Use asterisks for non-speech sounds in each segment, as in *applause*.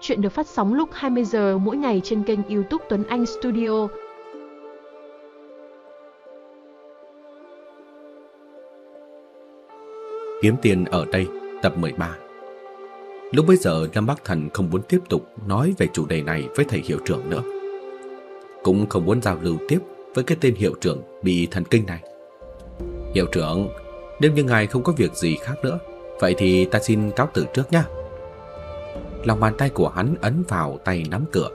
Chuyện được phát sóng lúc 20 giờ mỗi ngày trên kênh YouTube Tuấn Anh Studio. Kiếm tiền ở đây, tập 13. Lúc bấy giờ Lâm Bắc Thần không muốn tiếp tục nói về chủ đề này với thầy hiệu trưởng nữa. Cũng không muốn giao lưu tiếp với cái tên hiệu trưởng bị thần kinh này. Hiệu trưởng, nếu như ngài không có việc gì khác nữa, vậy thì ta xin cáo từ trước nhé. Lòng bàn tay của hắn ấn vào tay nắm cửa.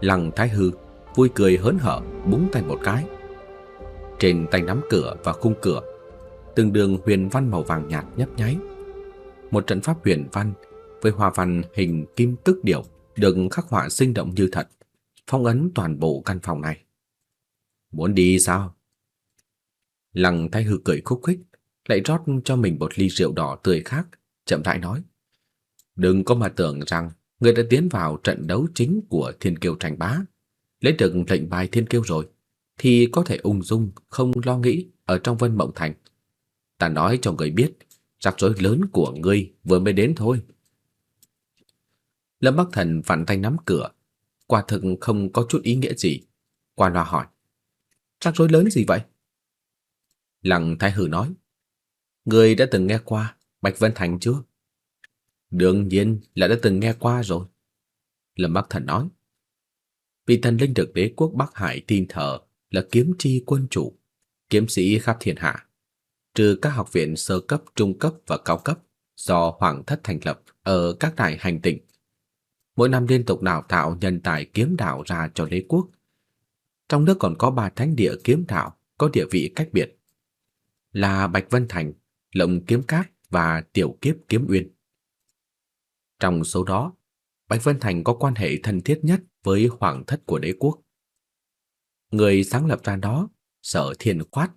Lăng Thái Hư vui cười hớn hở búng tay một cái. Trên tay nắm cửa và khung cửa, từng đường huyền văn màu vàng nhạt nhấp nháy. Một trận pháp huyền văn với hoa văn hình kim tức điểu được khắc họa sinh động như thật, phong ấn toàn bộ căn phòng này. Muốn đi sao? Lăng Thái Hư cười khúc khích, lại rót cho mình một ly rượu đỏ tươi khác, chậm rãi nói: "Đừng có mà tưởng rằng người đã tiến vào trận đấu chính của Thiên Kiêu tranh bá, lấy được lệnh bài Thiên Kiêu rồi thì có thể ung dung không lo nghĩ ở trong Vân Mộng Thành. Ta nói cho người biết, rắc rối lớn của ngươi vừa mới đến thôi." Lâm Bắc Thần vặn tay nắm cửa, quả thực không có chút ý nghĩa gì. Qua loa hỏi: "Rắc rối lớn gì vậy?" Lăng Thái Hử nói, Người đã từng nghe qua Bạch Vân Thành chưa? Đương nhiên là đã từng nghe qua rồi. Lâm Bắc Thần nói, Vị thần linh được đế quốc Bắc Hải tin thờ là kiếm chi quân chủ, kiếm sĩ khắp thiên hạ, trừ các học viện sơ cấp, trung cấp và cao cấp do Hoàng thất thành lập ở các đại hành tinh. Mỗi năm liên tục đào tạo nhân tài kiếm đạo ra cho đế quốc. Trong nước còn có ba thánh địa kiếm đạo có địa vị cách biệt là Bạch Vân Thành, Lộng Kiếm Cát và Tiểu Kiếp Kiếm Uyên. Trong số đó, Bạch Vân Thành có quan hệ thân thiết nhất với hoàng thất của đế quốc. Người sáng lập ra đó, Sở Thiên Khoát,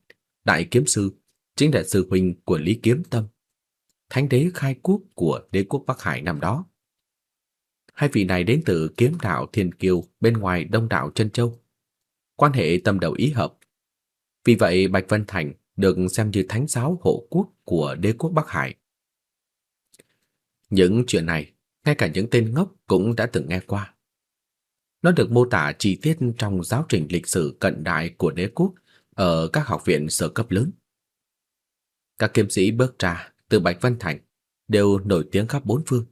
đại kiếm sư, chính là sư huynh của Lý Kiếm Tâm, thánh đế khai quốc của đế quốc Bắc Hải năm đó. Hai vị này đến từ kiếm đạo Thiên Kiêu bên ngoài Đông đảo Chân Châu, quan hệ tâm đầu ý hợp. Vì vậy Bạch Vân Thành được xem như thánh giáo hộ quốc của đế quốc Bắc Hải. Những chuyện này, ngay cả những tên ngốc cũng đã từng nghe qua. Nó được mô tả chi tiết trong giáo trình lịch sử cận đại của đế quốc ở các học viện sở cấp lớn. Các kiếm sĩ bước ra từ Bạch Vân Thành đều nổi tiếng khắp bốn phương,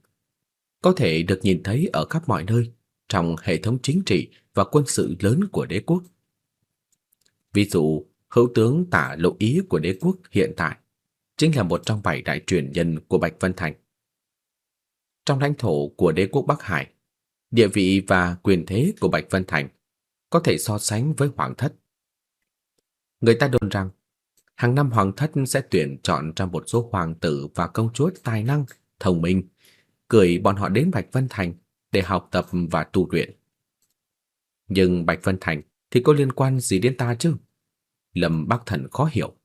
có thể được nhìn thấy ở khắp mọi nơi trong hệ thống chính trị và quân sự lớn của đế quốc. Ví dụ, hữu tướng tả lộ ý của đế quốc hiện tại chính là một trong bảy đại truyền nhân của Bạch Vân Thành. Trong lãnh thổ của đế quốc Bắc Hải, địa vị và quyền thế của Bạch Vân Thành có thể so sánh với hoàng thất. Người ta đồn rằng hàng năm hoàng thất sẽ tuyển chọn ra một số hoàng tử và công chúa tài năng, thông minh, gửi bọn họ đến Bạch Vân Thành để học tập và tu luyện. Nhưng Bạch Vân Thành thì có liên quan gì đến ta chứ? Lâm Bắc Thần khó hiểu.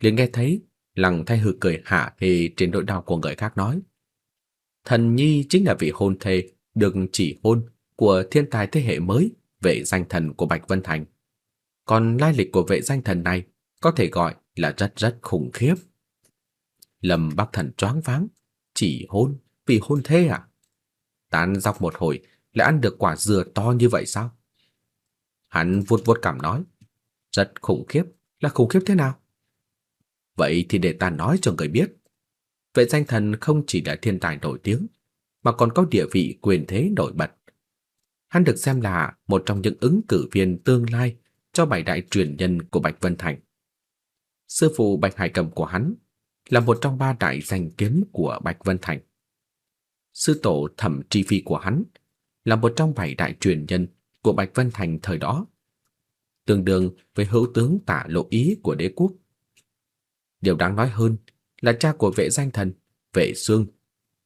liền nghe thấy Lăng Thái Hư cười hạ hê trên nỗi đau của người khác nói. Thần Nhi chính là vị hôn thê được chỉ hôn của thiên tài thế hệ mới, vệ danh thần của Bạch Vân Thành. Còn lai lịch của vệ danh thần này có thể gọi là rất rất khủng khiếp. Lâm Bắc Thần choáng váng, chỉ hôn, vì hôn thê à? Tán dọc một hồi lại ăn được quả dừa to như vậy sao? Hắn vuốt vuốt cảm nói, rất khủng khiếp, là khủng khiếp thế nào? Vậy thì để ta nói cho người biết. Vệ danh thần không chỉ là thiên tài nổi tiếng, mà còn có địa vị quyền thế nổi bật. Hắn được xem là một trong những ứng cử viên tương lai cho bảy đại truyền nhân của Bạch Vân Thành. Sư phụ Bạch Hải Cầm của hắn là một trong ba đại danh kiếm của Bạch Vân Thành. Sư tổ Thẩm Tri Phi của hắn là một trong bảy đại truyền nhân của Bạch Vân Thành thời đó tương đương với hữu tướng tả lộ ý của đế quốc. Điều đáng nói hơn là cha của vệ danh thần, vệ xương,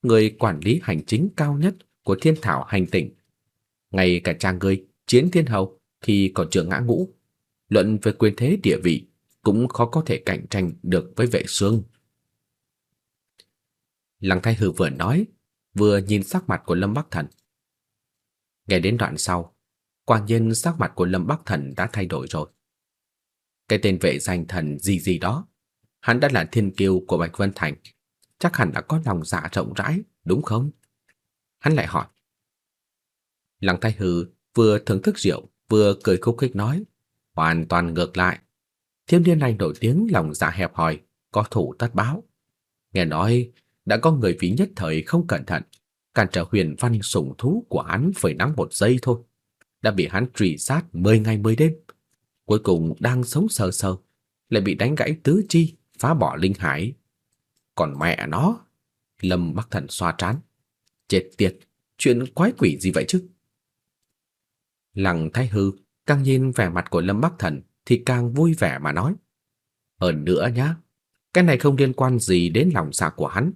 người quản lý hành chính cao nhất của thiên thảo hành tỉnh. Ngay cả cha ngươi, chiến thiên hầu, khi còn chưa ngã ngũ, luận về quyền thế địa vị cũng khó có thể cạnh tranh được với vệ xương. Lăng Thái Hư vừa nói, vừa nhìn sắc mặt của Lâm Bắc Thần. Nghe đến đoạn sau, Quả nhiên sắc mặt của Lâm Bắc Thần đã thay đổi rồi. Cái tên vệ danh thần gì gì đó, hắn đã là thiên kiêu của Bạch Vân Thành, chắc hẳn đã có lòng dạ rộng rãi, đúng không? hắn lại hỏi. Lăng Thái Hư vừa thưởng thức rượu, vừa cười khúc khích nói, hoàn toàn ngược lại. Thiếu niên này nổi tiếng lòng dạ hẹp hòi, có thủ tất báo. Nghe nói đã có người vì nhất thời không cẩn thận, cản trở huyền văn sủng thú của hắn phải nắng một giây thôi, đã bị hắn truy sát 10 ngày 10 đêm. Cuối cùng đang sống sờ sờ, lại bị đánh gãy tứ chi, phá bỏ linh hải. Còn mẹ nó, Lâm Bắc Thần xoa trán. Chết tiệt, chuyện quái quỷ gì vậy chứ? Lăng Thái Hư càng nhìn vẻ mặt của Lâm Bắc Thần thì càng vui vẻ mà nói. Hơn nữa nhá, cái này không liên quan gì đến lòng dạ của hắn.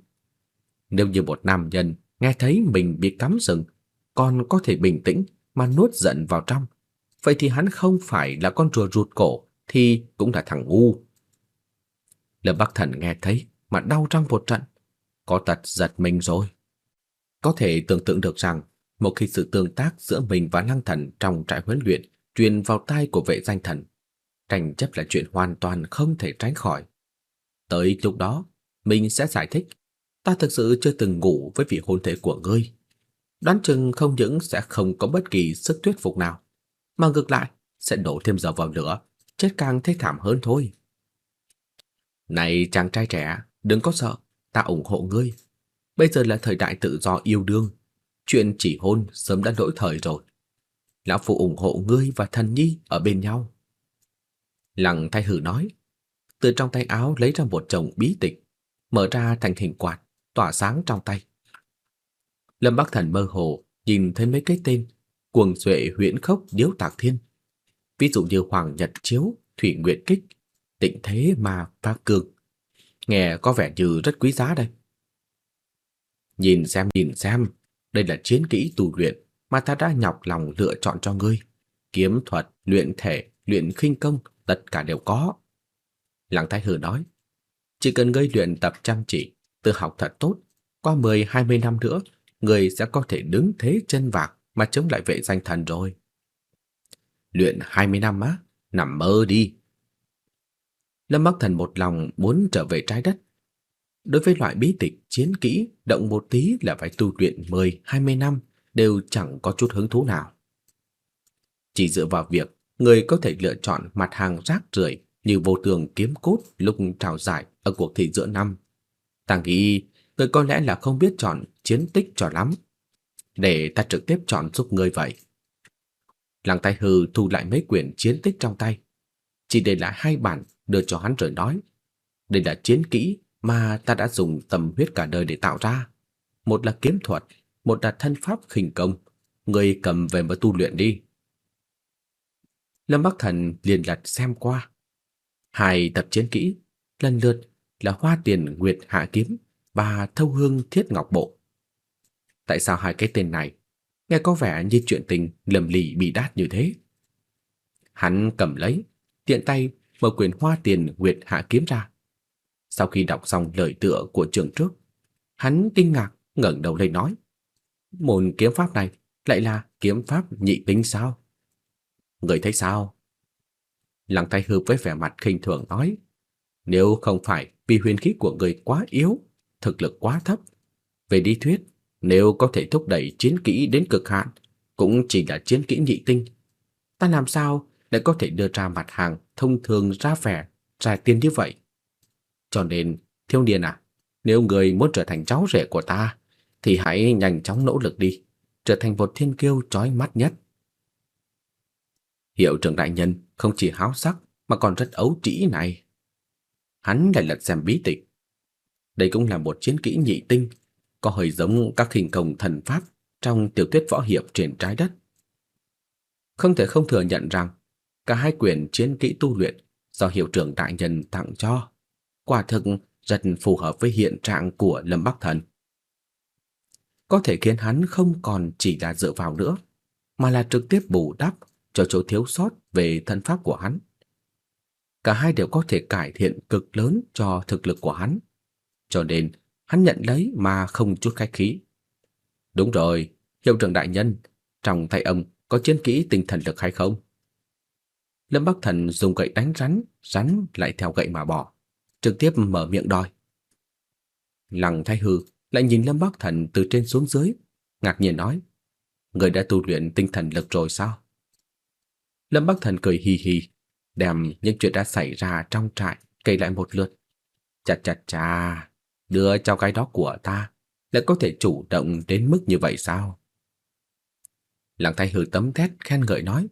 Nếu như một nam nhân nghe thấy mình bị cắm sừng, còn có thể bình tĩnh mà nuốt giận vào trong, vậy thì hắn không phải là con rùa rụt cổ thì cũng là thằng ngu. Lâm Bắc Thần nghe thấy mà đau răng một trận, có tật giật mình rồi. Có thể tưởng tượng được rằng một khi sự tương tác giữa mình và Lăng Thần trong trại huấn luyện truyền vào tai của vệ danh thần, tranh chấp là chuyện hoàn toàn không thể tránh khỏi. Tới lúc đó, mình sẽ giải thích, ta thực sự chưa từng ngủ với vị hôn thê của ngươi. Đoán chừng không những sẽ không có bất kỳ sức thuyết phục nào, mà ngược lại sẽ đổ thêm dầu vào lửa, chết càng thê thảm hơn thôi. Này chàng trai trẻ, đừng có sợ, ta ủng hộ ngươi. Bây giờ là thời đại tự do yêu đương, chuyện chỉ hôn sớm đã lỗi thời rồi. Lão phụ ủng hộ ngươi và thần nhi ở bên nhau. Lăng thay hử nói, từ trong tay áo lấy ra một chồng bí tịch, mở ra thành hình quạt, tỏa sáng trong tay. Lâm Bắc Thần mơ hồ nhìn thấy mấy cái tên cuồng duệ huyễn khốc điếu tạc thiên. Ví dụ như Hoàng Nhật Chiếu, Thủy Nguyệt Kích, Tịnh Thế mà phá Cương. Nghe có vẻ như rất quý giá đây. Nhìn xem, nhìn xem, đây là chiến kỹ tu luyện mà ta đã nhọc lòng lựa chọn cho ngươi. Kiếm thuật, luyện thể, luyện khinh công, tất cả đều có. Lăng Thái Hử nói, chỉ cần ngươi luyện tập chăm chỉ, tự học thật tốt, qua 10-20 năm nữa, ngươi sẽ có thể đứng thế chân vạc mà chống lại vệ danh thần rồi. Luyện 20 năm á, nằm mơ đi. Lâm Bắc Thần một lòng muốn trở về trái đất. Đối với loại bí tịch chiến kỹ, động một tí là phải tu luyện 10-20 năm đều chẳng có chút hứng thú nào. Chỉ dựa vào việc người có thể lựa chọn mặt hàng rác rưởi như vô tường kiếm cốt lúc trào giải ở cuộc thi giữa năm. Ta nghĩ người có lẽ là không biết chọn chiến tích cho lắm. Để ta trực tiếp chọn giúp người vậy. Lăng tay hư thu lại mấy quyển chiến tích trong tay. Chỉ để lại hai bản đưa cho hắn rồi nói. Đây là chiến kỹ mà ta đã dùng tâm huyết cả đời để tạo ra. Một là kiếm thuật, một là thân pháp khinh công. ngươi cầm về mà tu luyện đi. Lâm Bắc Thần liền lật xem qua. Hai tập chiến kỹ, lần lượt là Hoa Tiền Nguyệt Hạ Kiếm và Thâu Hương Thiết Ngọc Bộ. Tại sao hai cái tên này nghe có vẻ như chuyện tình lầm lì bị đát như thế? Hắn cầm lấy, tiện tay mở quyển Hoa Tiền Nguyệt Hạ Kiếm ra. Sau khi đọc xong lời tựa của chương trước, hắn kinh ngạc ngẩng đầu lên nói: "Môn kiếm pháp này lại là kiếm pháp nhị tinh sao?" Người thấy sao? Lăng Thái Hư với vẻ mặt khinh thường nói, nếu không phải vì huyền khí của người quá yếu, thực lực quá thấp, về lý thuyết, nếu có thể thúc đẩy chiến kỹ đến cực hạn, cũng chỉ là chiến kỹ nhị tinh. Ta làm sao để có thể đưa ra mặt hàng thông thường ra vẻ, trả tiền như vậy? Cho nên, thiếu niên à, nếu người muốn trở thành cháu rể của ta, thì hãy nhanh chóng nỗ lực đi, trở thành một thiên kiêu chói mắt nhất. Hiệu trưởng đại nhân không chỉ háo sắc mà còn rất ấu trĩ này. Hắn lại lật xem bí tịch. Đây cũng là một chiến kỹ nhị tinh, có hơi giống các hình công thần pháp trong tiểu thuyết võ hiệp trên trái đất. Không thể không thừa nhận rằng cả hai quyển chiến kỹ tu luyện do hiệu trưởng đại nhân tặng cho quả thực rất phù hợp với hiện trạng của Lâm Bắc Thần. Có thể khiến hắn không còn chỉ là dựa vào nữa, mà là trực tiếp bù đắp cho chỗ thiếu sót về thân pháp của hắn. Cả hai đều có thể cải thiện cực lớn cho thực lực của hắn, cho nên hắn nhận lấy mà không chút khách khí. Đúng rồi, hiệu trưởng đại nhân, trong tay ông có chiến kỹ tinh thần lực hay không? Lâm Bắc Thần dùng gậy đánh rắn, rắn lại theo gậy mà bỏ, trực tiếp mở miệng đòi. Lăng Thái Hư lại nhìn Lâm Bắc Thần từ trên xuống dưới, ngạc nhiên nói: "Người đã tu luyện tinh thần lực rồi sao?" Lâm Bắc Thần cười hì hì, đem những chuyện đã xảy ra trong trại kể lại một lượt. Chà chà chà, đưa cho cái đó của ta lại có thể chủ động đến mức như vậy sao? Lăng Thái Hư tấm thét khen ngợi nói.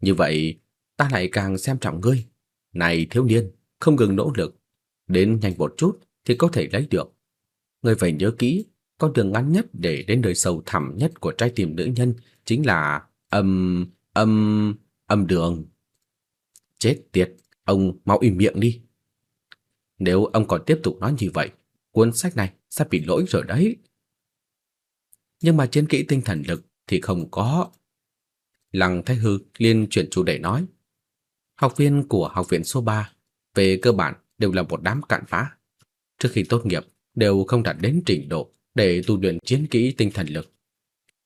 Như vậy, ta lại càng xem trọng ngươi. Này thiếu niên, không ngừng nỗ lực, đến nhanh một chút thì có thể lấy được. Ngươi phải nhớ kỹ, con đường ngắn nhất để đến nơi sâu thẳm nhất của trái tim nữ nhân chính là âm âm âm đường. Chết tiệt, ông mau im miệng đi. Nếu ông còn tiếp tục nói như vậy, cuốn sách này sẽ bị lỗi rồi đấy. Nhưng mà chiến kỹ tinh thần lực thì không có. Lăng Thái Hư liên chuyển chủ đề nói. Học viên của học viện số 3 về cơ bản đều là một đám cặn bã. Trước khi tốt nghiệp đều không đạt đến trình độ để tu luyện chiến kỹ tinh thần lực.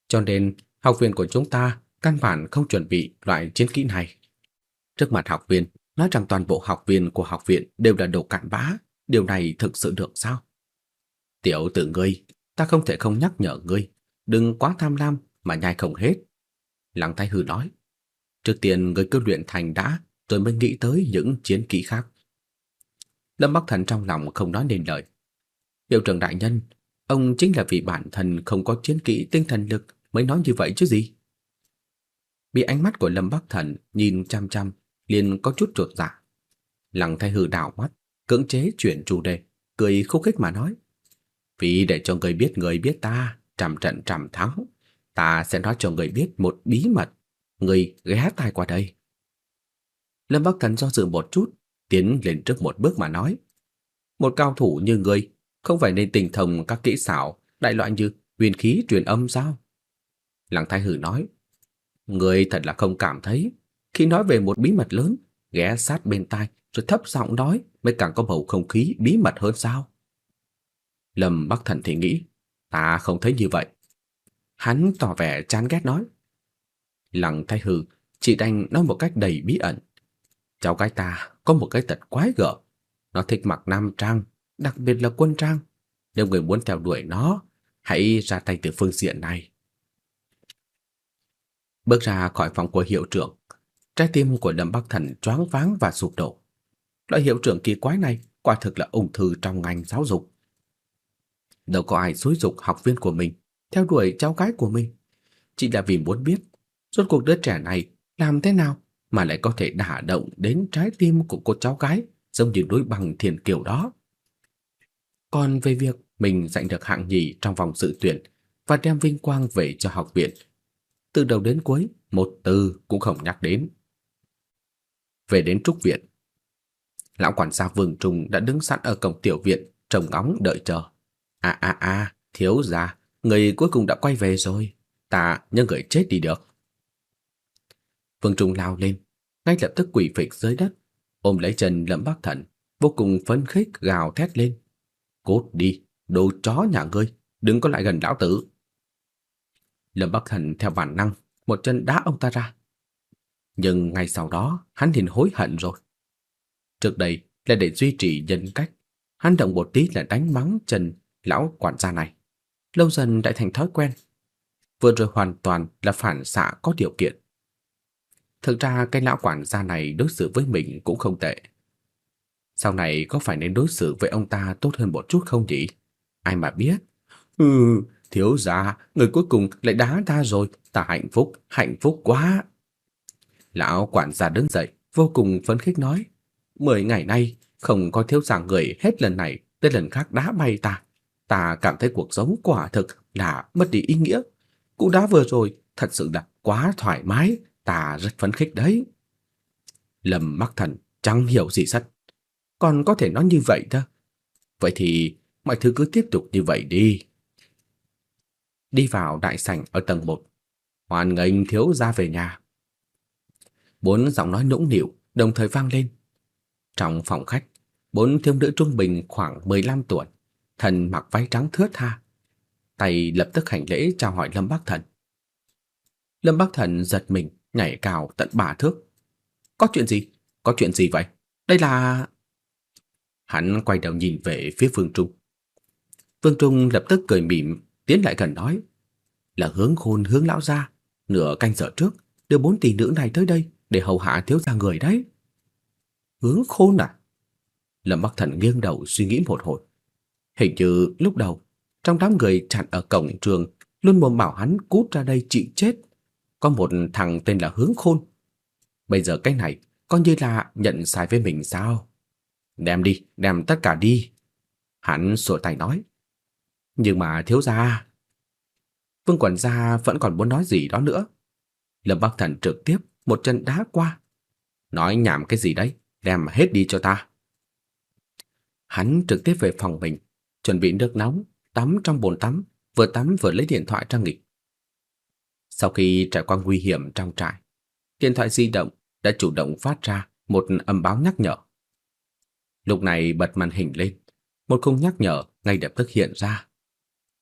Cho nên học viện của chúng ta căn bản không chuẩn bị loại chiến kỹ này. Trước mặt học viên, nói rằng toàn bộ học viên của học viện đều là đồ cặn bã, điều này thực sự được sao? Tiểu tử ngươi, ta không thể không nhắc nhở ngươi, đừng quá tham lam mà nhai không hết. Lăng Thái Hư nói, trước tiên ngươi cứ luyện thành đã, rồi mới nghĩ tới những chiến kỹ khác. Lâm Bắc Thần trong lòng không nói nên lời. Hiệu trưởng đại nhân, ông chính là vì bản thân không có chiến kỹ tinh thần lực mới nói như vậy chứ gì? Bị ánh mắt của Lâm Bắc Thần nhìn chăm chăm, liền có chút trột dạ. Lăng Thái Hư đảo mắt, cưỡng chế chuyển chủ đề, cười khúc khích mà nói: "Vì để cho người biết người biết ta, trăm trận trăm thắng, ta sẽ nói cho người biết một bí mật, người ghé tai qua đây." Lâm Bắc Thần do dự một chút, tiến lên trước một bước mà nói: "Một cao thủ như ngươi, không phải nên tinh thông các kỹ xảo đại loại như huyền khí truyền âm sao?" Lăng Thái Hử nói: "Ngươi thật là không cảm thấy khi nói về một bí mật lớn, ghé sát bên tai rồi thấp giọng nói mới càng có bầu không khí bí mật hơn sao?" Lâm Bắc Thần thì nghĩ, ta không thấy như vậy. Hắn tỏ vẻ chán ghét nói. Lăng Thái Hư chỉ đành nói một cách đầy bí ẩn. Cháu gái ta có một cái tật quái gở. Nó thích mặc nam trang, đặc biệt là quân trang. Nếu người muốn theo đuổi nó, hãy ra tay từ phương diện này. Bước ra khỏi phòng của hiệu trưởng, trái tim của Lâm Bắc Thần choáng váng và sụp đổ. Loại hiệu trưởng kỳ quái này quả thực là ung thư trong ngành giáo dục. Đâu có ai xúi dục học viên của mình theo đuổi cháu gái của mình, chỉ là vì muốn biết rốt cuộc đứa trẻ này làm thế nào mà lại có thể đả động đến trái tim của cô cháu gái giống như đối bằng thiền kiều đó. Còn về việc mình giành được hạng nhì trong vòng dự tuyển và đem vinh quang về cho học viện, từ đầu đến cuối một từ cũng không nhắc đến. Về đến trúc viện, lão quản gia Vương Trung đã đứng sẵn ở cổng tiểu viện, trông ngóng đợi chờ. A a a, thiếu gia, người cuối cùng đã quay về rồi, ta nhưng người chết đi được. Vương Trung lao lên, ngay lập tức quỳ phịch dưới đất, ôm lấy chân Lâm Bắc Thần, vô cùng phấn khích gào thét lên. Cút đi, đồ chó nhà ngươi, đừng có lại gần lão tử. Lâm Bắc Thần theo bản năng, một chân đá ông ta ra. Nhưng ngay sau đó, hắn liền hối hận rồi. Trước đây là để duy trì nhân cách, hắn động một tí là đánh mắng chân lão quản gia này. Lâu dần đã thành thói quen. Vừa rồi hoàn toàn là phản xạ có điều kiện. Thực ra cái lão quản gia này đối xử với mình cũng không tệ. Sau này có phải nên đối xử với ông ta tốt hơn một chút không nhỉ? Ai mà biết. Ừ, thiếu gia, người cuối cùng lại đá ta rồi, ta hạnh phúc, hạnh phúc quá. Lão quản gia đứng dậy, vô cùng phấn khích nói. Mười ngày nay, không có thiếu gia người hết lần này tới lần khác đá bay ta. Ta cảm thấy cuộc sống quả thực là mất đi ý nghĩa. Cú đá vừa rồi thật sự là quá thoải mái, ta rất phấn khích đấy. Lâm Bắc Thần chẳng hiểu gì sắt. Còn có thể nói như vậy đó. Vậy thì mọi thứ cứ tiếp tục như vậy đi. Đi vào đại sảnh ở tầng 1. Hoàn nghênh thiếu gia về nhà. Bốn giọng nói nũng nịu đồng thời vang lên. Trong phòng khách, bốn thiếu nữ trung bình khoảng 15 tuổi, thần mặc váy trắng thướt tha, tay lập tức hành lễ chào hỏi Lâm Bắc Thần. Lâm Bắc Thần giật mình, nhảy cao tận ba thước. Có chuyện gì? Có chuyện gì vậy? Đây là... Hắn quay đầu nhìn về phía Phương Trung. Phương Trung lập tức cười mỉm, tiến lại gần nói. là hướng khôn hướng lão gia, nửa canh giờ trước đưa bốn tỷ nữ này tới đây để hầu hạ thiếu gia người đấy. Hướng khôn à? Lâm Bắc Thần nghiêng đầu suy nghĩ một hồi. Hình như lúc đầu, trong đám người chặn ở cổng trường luôn mồm bảo hắn cút ra đây chịu chết. Có một thằng tên là Hướng Khôn. Bây giờ cái này coi như là nhận sai với mình sao? Đem đi, đem tất cả đi. Hắn sổ tay nói. Nhưng mà thiếu gia... Vương quản gia vẫn còn muốn nói gì đó nữa. Lâm Bắc Thần trực tiếp một chân đá qua. Nói nhảm cái gì đấy, đem hết đi cho ta. Hắn trực tiếp về phòng mình, chuẩn bị nước nóng, tắm trong bồn tắm, vừa tắm vừa lấy điện thoại ra nghịch. Sau khi trải qua nguy hiểm trong trại, điện thoại di động đã chủ động phát ra một âm báo nhắc nhở. Lúc này bật màn hình lên, một khung nhắc nhở ngay lập tức hiện ra.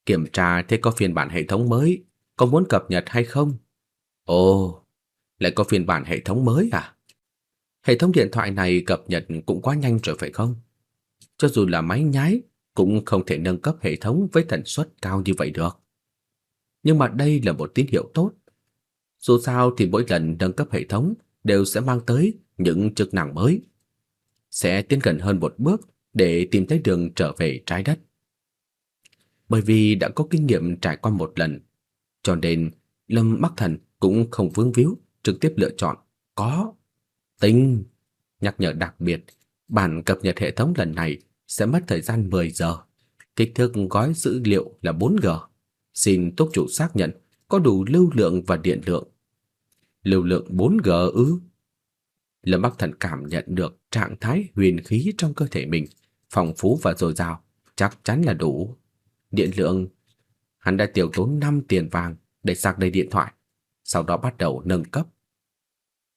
Kiểm tra thế có phiên bản hệ thống mới, có muốn cập nhật hay không? Ồ, lại có phiên bản hệ thống mới à? Hệ thống điện thoại này cập nhật cũng quá nhanh rồi phải không? Cho dù là máy nhái cũng không thể nâng cấp hệ thống với tần suất cao như vậy được. Nhưng mà đây là một tín hiệu tốt. Dù sao thì mỗi lần nâng cấp hệ thống đều sẽ mang tới những chức năng mới, sẽ tiến gần hơn một bước để tìm thấy đường trở về trái đất. Bởi vì đã có kinh nghiệm trải qua một lần, cho nên Lâm Bắc Thần cũng không vướng víu, trực tiếp lựa chọn có tinh nhắc nhở đặc biệt, bản cập nhật hệ thống lần này sẽ mất thời gian 10 giờ. Kích thước gói dữ liệu là 4G. Xin túc chủ xác nhận có đủ lưu lượng và điện lượng. Lưu lượng 4G ư? Lâm Bắc Thần cảm nhận được trạng thái huyền khí trong cơ thể mình, phong phú và dồi dào, chắc chắn là đủ. Điện lượng, hắn đã tiêu tốn 5 tiền vàng để sạc đầy điện thoại, sau đó bắt đầu nâng cấp.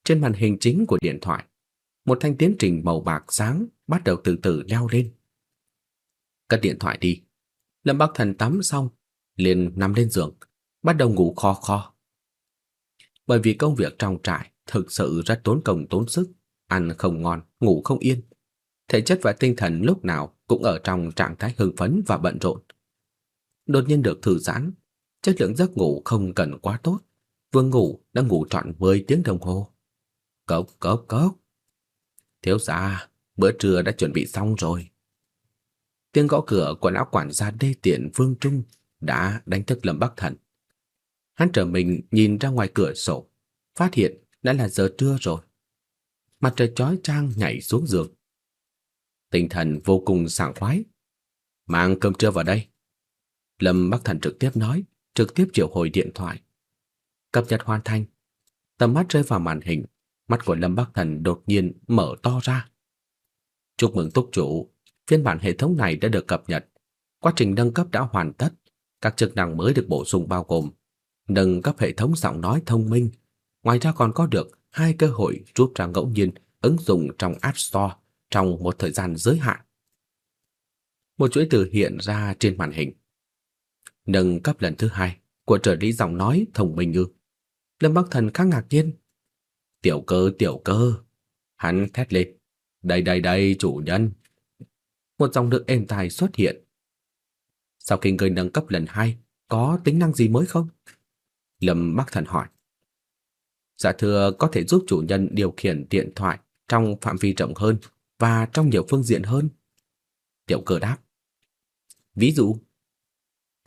Trên màn hình chính của điện thoại, một thanh tiến trình màu bạc sáng bắt đầu từ từ leo lên. Cất điện thoại đi. Lâm Bắc Thần tắm xong, liền nằm lên giường, bắt đầu ngủ kho kho. Bởi vì công việc trong trại thực sự rất tốn công tốn sức, ăn không ngon, ngủ không yên. Thể chất và tinh thần lúc nào cũng ở trong trạng thái hưng phấn và bận rộn. Đột nhiên được thư giãn, chất lượng giấc ngủ không cần quá tốt, vừa ngủ đã ngủ trọn 10 tiếng đồng hồ. Cốc cốc cốc. Thiếu gia, bữa trưa đã chuẩn bị xong rồi. Tiếng gõ cửa của lão quản gia đê tiện Vương Trung đã đánh thức Lâm Bắc Thần. Hắn trở mình nhìn ra ngoài cửa sổ, phát hiện đã là giờ trưa rồi. Mặt trời chói chang nhảy xuống giường. Tinh thần vô cùng sảng khoái. Mang cơm trưa vào đây. Lâm Bắc Thần trực tiếp nói, trực tiếp triệu hồi điện thoại. Cập nhật hoàn thành. Tầm mắt rơi vào màn hình, mắt của Lâm Bắc Thần đột nhiên mở to ra. Chúc mừng túc chủ, phiên bản hệ thống này đã được cập nhật. Quá trình nâng cấp đã hoàn tất, các chức năng mới được bổ sung bao gồm nâng cấp hệ thống giọng nói thông minh, ngoài ra còn có được hai cơ hội rút ra ngẫu nhiên ứng dụng trong App Store trong một thời gian giới hạn. Một chuỗi từ hiện ra trên màn hình. Nâng cấp lần thứ hai của trợ lý giọng nói thông minh ư. Lâm Bắc Thần khá ngạc nhiên. Tiểu cơ, tiểu cơ. Hắn thét lên. Đây đây đây, chủ nhân. Một dòng nước êm tai xuất hiện. Sau khi người nâng cấp lần hai, có tính năng gì mới không? Lâm Bắc Thần hỏi. Dạ thưa có thể giúp chủ nhân điều khiển điện thoại trong phạm vi rộng hơn và trong nhiều phương diện hơn. Tiểu cơ đáp. Ví dụ?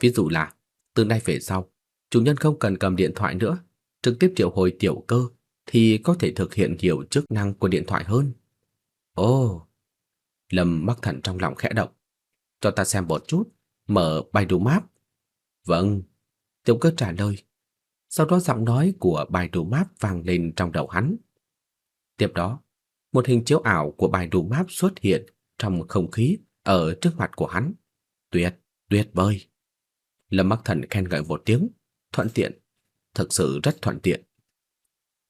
Ví dụ là, từ nay về sau, chủ nhân không cần cầm điện thoại nữa, trực tiếp triệu hồi tiểu cơ thì có thể thực hiện nhiều chức năng của điện thoại hơn. Ồ, Lâm Bắc Thần trong lòng khẽ động. Cho ta xem một chút, mở Baidu Map. Vâng, tiểu cơ trả lời. Sau đó giọng nói của Baidu Map vang lên trong đầu hắn. Tiếp đó, một hình chiếu ảo của Baidu Map xuất hiện trong không khí ở trước mặt của hắn. Tuyệt, tuyệt vời. Lâm Bắc Thần khen ngợi một tiếng, thuận tiện, thực sự rất thuận tiện.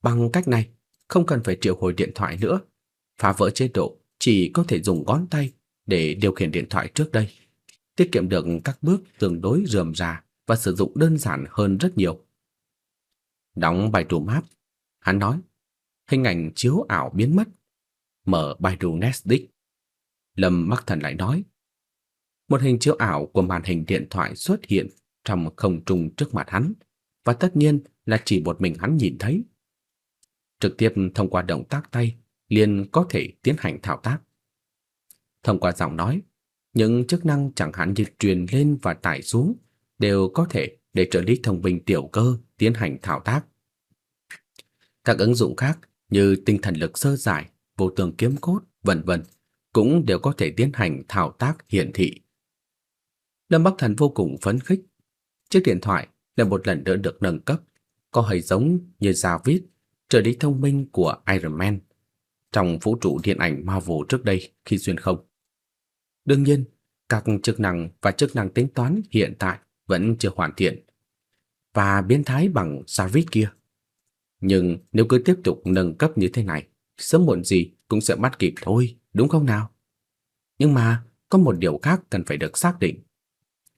Bằng cách này, không cần phải triệu hồi điện thoại nữa, phá vỡ chế độ chỉ có thể dùng ngón tay để điều khiển điện thoại trước đây, tiết kiệm được các bước tương đối rườm rà và sử dụng đơn giản hơn rất nhiều. Đóng bài Baidu Map, hắn nói, hình ảnh chiếu ảo biến mất. Mở Baidu Netdisk. Lâm Bắc Thần lại nói, một hình chiếu ảo của màn hình điện thoại xuất hiện trong không trung trước mặt hắn, và tất nhiên là chỉ một mình hắn nhìn thấy. Trực tiếp thông qua động tác tay liền có thể tiến hành thao tác. Thông qua giọng nói, những chức năng chẳng hạn như truyền lên và tải xuống đều có thể để trợ lý thông minh tiểu cơ tiến hành thao tác. Các ứng dụng khác như tinh thần lực sơ giải, vô tường kiếm cốt, vân vân cũng đều có thể tiến hành thao tác hiển thị. Lâm Bắc Thần vô cùng phấn khích. Chiếc điện thoại lại một lần nữa được nâng cấp, có hơi giống như Javid, trợ lý thông minh của Iron Man trong vũ trụ điện ảnh Marvel trước đây khi xuyên không. Đương nhiên, các chức năng và chức năng tính toán hiện tại vẫn chưa hoàn thiện và biến thái bằng Savit kia. Nhưng nếu cứ tiếp tục nâng cấp như thế này, sớm muộn gì cũng sẽ bắt kịp thôi, đúng không nào? Nhưng mà có một điều khác cần phải được xác định.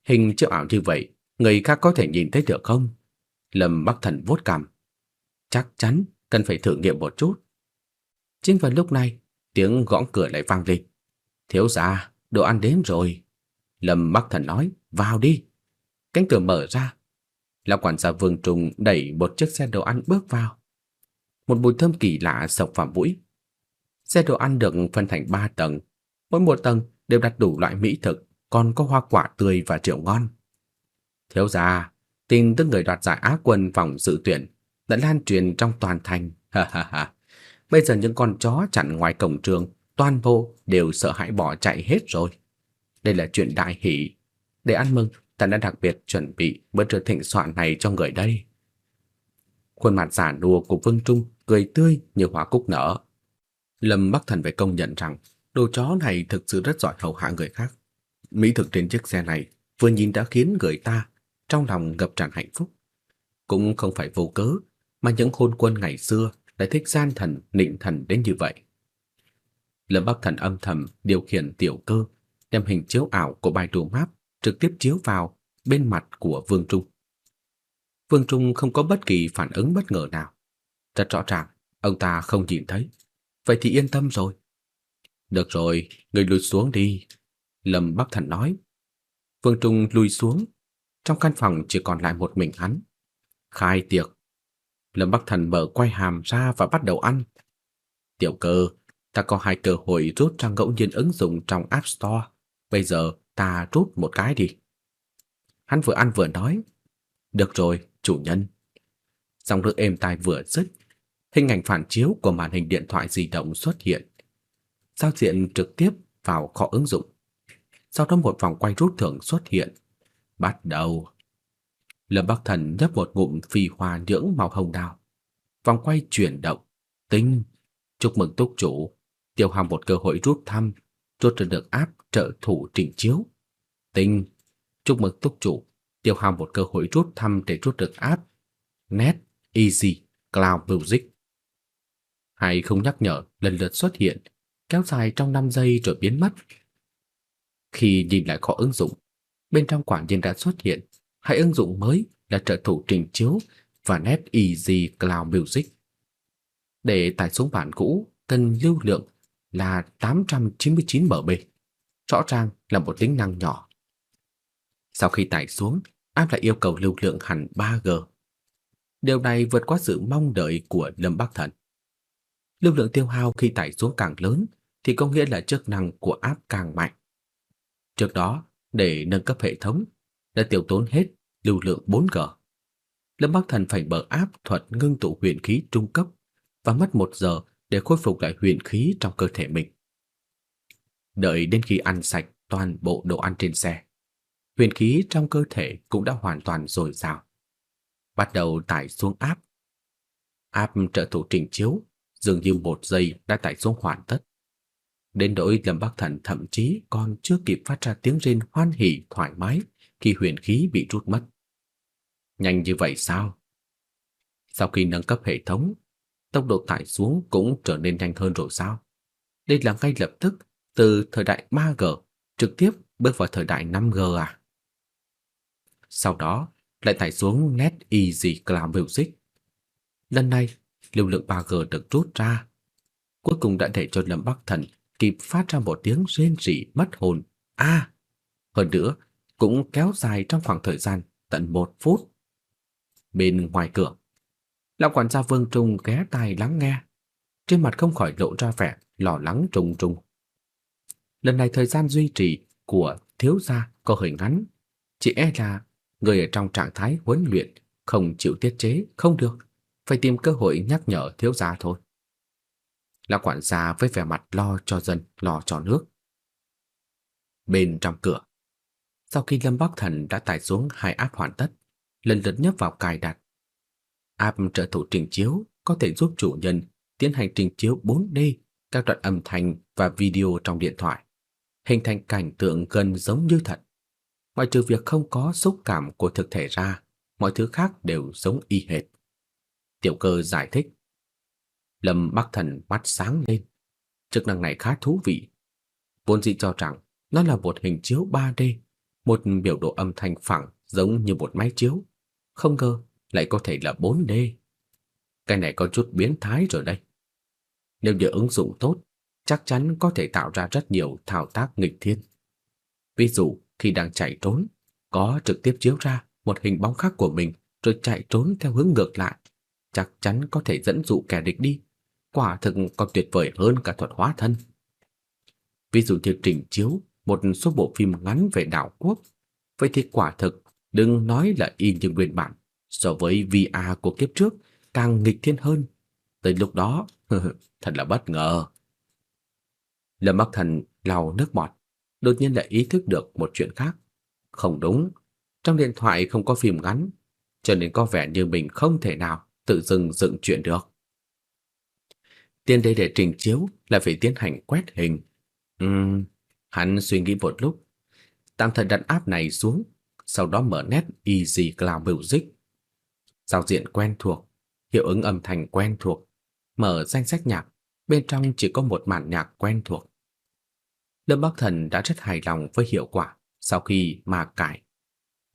Hình chiếu ảo như vậy, người khác có thể nhìn thấy được không? Lâm Bắc Thần vuốt cằm. Chắc chắn cần phải thử nghiệm một chút. Chính vào lúc này, tiếng gõ cửa lại vang lên. Thiếu gia, đồ ăn đến rồi. Lâm Bắc Thần nói, vào đi. Cánh cửa mở ra. Lão quản gia Vương Trùng đẩy một chiếc xe đồ ăn bước vào. Một mùi thơm kỳ lạ sộc vào mũi. Xe đồ ăn được phân thành ba tầng. Mỗi một tầng đều đặt đủ loại mỹ thực, còn có hoa quả tươi và rượu ngon. Thiếu gia, tin tức người đoạt giải Á quân vòng dự tuyển đã lan truyền trong toàn thành. *laughs* Ha ha ha. Bây giờ những con chó chặn ngoài cổng trường, toàn bộ đều sợ hãi bỏ chạy hết rồi. Đây là chuyện đại hỷ. Để ăn mừng, ta đã đặc biệt chuẩn bị bữa trưa thịnh soạn này cho người đây. Khuôn mặt giả nua của Vương Trung cười tươi như hoa cúc nở. Lâm Bắc Thần phải công nhận rằng đồ chó này thực sự rất giỏi hầu hạ người khác. Mỹ thực trên chiếc xe này vừa nhìn đã khiến người ta trong lòng ngập tràn hạnh phúc. Cũng không phải vô cớ mà những hôn quân ngày xưa lại thích gian thần, nịnh thần đến như vậy. Lâm Bắc Thần âm thầm điều khiển tiểu cơ, đem hình chiếu ảo của bài đồ map trực tiếp chiếu vào bên mặt của Vương Trung. Vương Trung không có bất kỳ phản ứng bất ngờ nào. Rất rõ ràng, ông ta không nhìn thấy. Vậy thì yên tâm rồi. Được rồi, người lùi xuống đi. Lâm Bắc Thần nói. Vương Trung lùi xuống. Trong căn phòng chỉ còn lại một mình hắn. Khai tiệc. Lâm Bắc Thần mở quay hàm ra và bắt đầu ăn. Tiểu cơ, ta có hai cơ hội rút ra ngẫu nhiên ứng dụng trong App Store. Bây giờ ta rút một cái đi. Hắn vừa ăn vừa nói. Được rồi, chủ nhân. Dòng nước êm tai vừa dứt, hình ảnh phản chiếu của màn hình điện thoại di động xuất hiện. Giao diện trực tiếp vào kho ứng dụng. Sau đó một vòng quay rút thưởng xuất hiện. Bắt đầu. Lâm Bắc Thần nhấp một ngụm phi hoa nhưỡng màu hồng đào. Vòng quay chuyển động. Tinh. Chúc mừng túc chủ. Tiêu hàm một cơ hội rút thăm. Rút được áp trợ thủ trình chiếu. Tinh. Chúc mừng túc chủ. Tiêu hàm một cơ hội rút thăm để rút được áp. Net. Easy. Cloud Music. Hay không nhắc nhở lần lượt xuất hiện, kéo dài trong 5 giây rồi biến mất. Khi nhìn lại kho ứng dụng, bên trong quả nhiên đã xuất hiện hai ứng dụng mới là trợ thủ trình chiếu và Net Easy Cloud Music. Để tải xuống bản cũ, cần lưu lượng là 899 MB. Rõ ràng là một tính năng nhỏ. Sau khi tải xuống, app lại yêu cầu lưu lượng hẳn 3G. Điều này vượt qua sự mong đợi của Lâm Bắc Thần. Lưu lượng tiêu hao khi tải xuống càng lớn thì có nghĩa là chức năng của app càng mạnh. Trước đó, để nâng cấp hệ thống, đã tiêu tốn hết lưu lượng 4G. Lâm Bắc Thần phải mở áp thuật ngưng tụ huyền khí trung cấp và mất một giờ để khôi phục lại huyền khí trong cơ thể mình. Đợi đến khi ăn sạch toàn bộ đồ ăn trên xe, huyền khí trong cơ thể cũng đã hoàn toàn dồi dào. Bắt đầu tải xuống áp. Áp trợ thủ trình chiếu, dường như một giây đã tải xuống hoàn tất. Đến nỗi Lâm Bắc Thần thậm chí còn chưa kịp phát ra tiếng rên hoan hỉ thoải mái khi huyền khí bị rút mất. Nhanh như vậy sao? Sau khi nâng cấp hệ thống, tốc độ tải xuống cũng trở nên nhanh hơn rồi sao? Đây là ngay lập tức từ thời đại 3G trực tiếp bước vào thời đại 5G à? Sau đó lại tải xuống Net Easy Cloud Music. Lần này, lưu lượng 3G được rút ra. Cuối cùng đã để cho Lâm Bắc Thần kịp phát ra một tiếng rên rỉ mất hồn. A! À, hơn nữa, cũng kéo dài trong khoảng thời gian tận một phút. Bên ngoài cửa, lão quản gia Vương Trung ghé tai lắng nghe, trên mặt không khỏi lộ ra vẻ lo lắng trùng trùng. Lần này thời gian duy trì của thiếu gia có hơi ngắn, chỉ e là người ở trong trạng thái huấn luyện không chịu tiết chế không được, phải tìm cơ hội nhắc nhở thiếu gia thôi. Lão quản gia với vẻ mặt lo cho dân, lo cho nước. Bên trong cửa, sau khi Lâm Bắc Thần đã tải xuống hai áp hoàn tất, lần lượt nhấp vào cài đặt. App trợ thủ trình chiếu có thể giúp chủ nhân tiến hành trình chiếu 4D các đoạn âm thanh và video trong điện thoại, hình thành cảnh tượng gần giống như thật. Ngoài trừ việc không có xúc cảm của thực thể ra, mọi thứ khác đều giống y hệt. Tiểu cơ giải thích. Lâm Bắc Thần mắt sáng lên. Chức năng này khá thú vị. Vốn dĩ cho rằng nó là một hình chiếu 3D, một biểu đồ âm thanh phẳng giống như một máy chiếu. Không ngờ lại có thể là 4D. Cái này có chút biến thái rồi đây. Nếu như ứng dụng tốt, chắc chắn có thể tạo ra rất nhiều thao tác nghịch thiên. Ví dụ, khi đang chạy trốn, có trực tiếp chiếu ra một hình bóng khác của mình rồi chạy trốn theo hướng ngược lại, chắc chắn có thể dẫn dụ kẻ địch đi. Quả thực còn tuyệt vời hơn cả thuật hóa thân. Ví dụ như trình chiếu một số bộ phim ngắn về đảo quốc, vậy thì quả thực đừng nói là y như nguyên bản, so với VR của kiếp trước càng nghịch thiên hơn. Tới lúc đó, *laughs* thật là bất ngờ. Lâm Bắc Thần lau nước bọt, đột nhiên lại ý thức được một chuyện khác. Không đúng, trong điện thoại không có phim ngắn, cho nên có vẻ như mình không thể nào tự dưng dựng chuyện được. Tiên đây để trình chiếu là phải tiến hành quét hình. Ừm, hắn suy nghĩ một lúc, tạm thời đặt app này xuống, sau đó mở nét Easy Cloud Music. Giao diện quen thuộc, hiệu ứng âm thanh quen thuộc, mở danh sách nhạc, bên trong chỉ có một bản nhạc quen thuộc. Lâm Bắc Thần đã rất hài lòng với hiệu quả sau khi mà cải.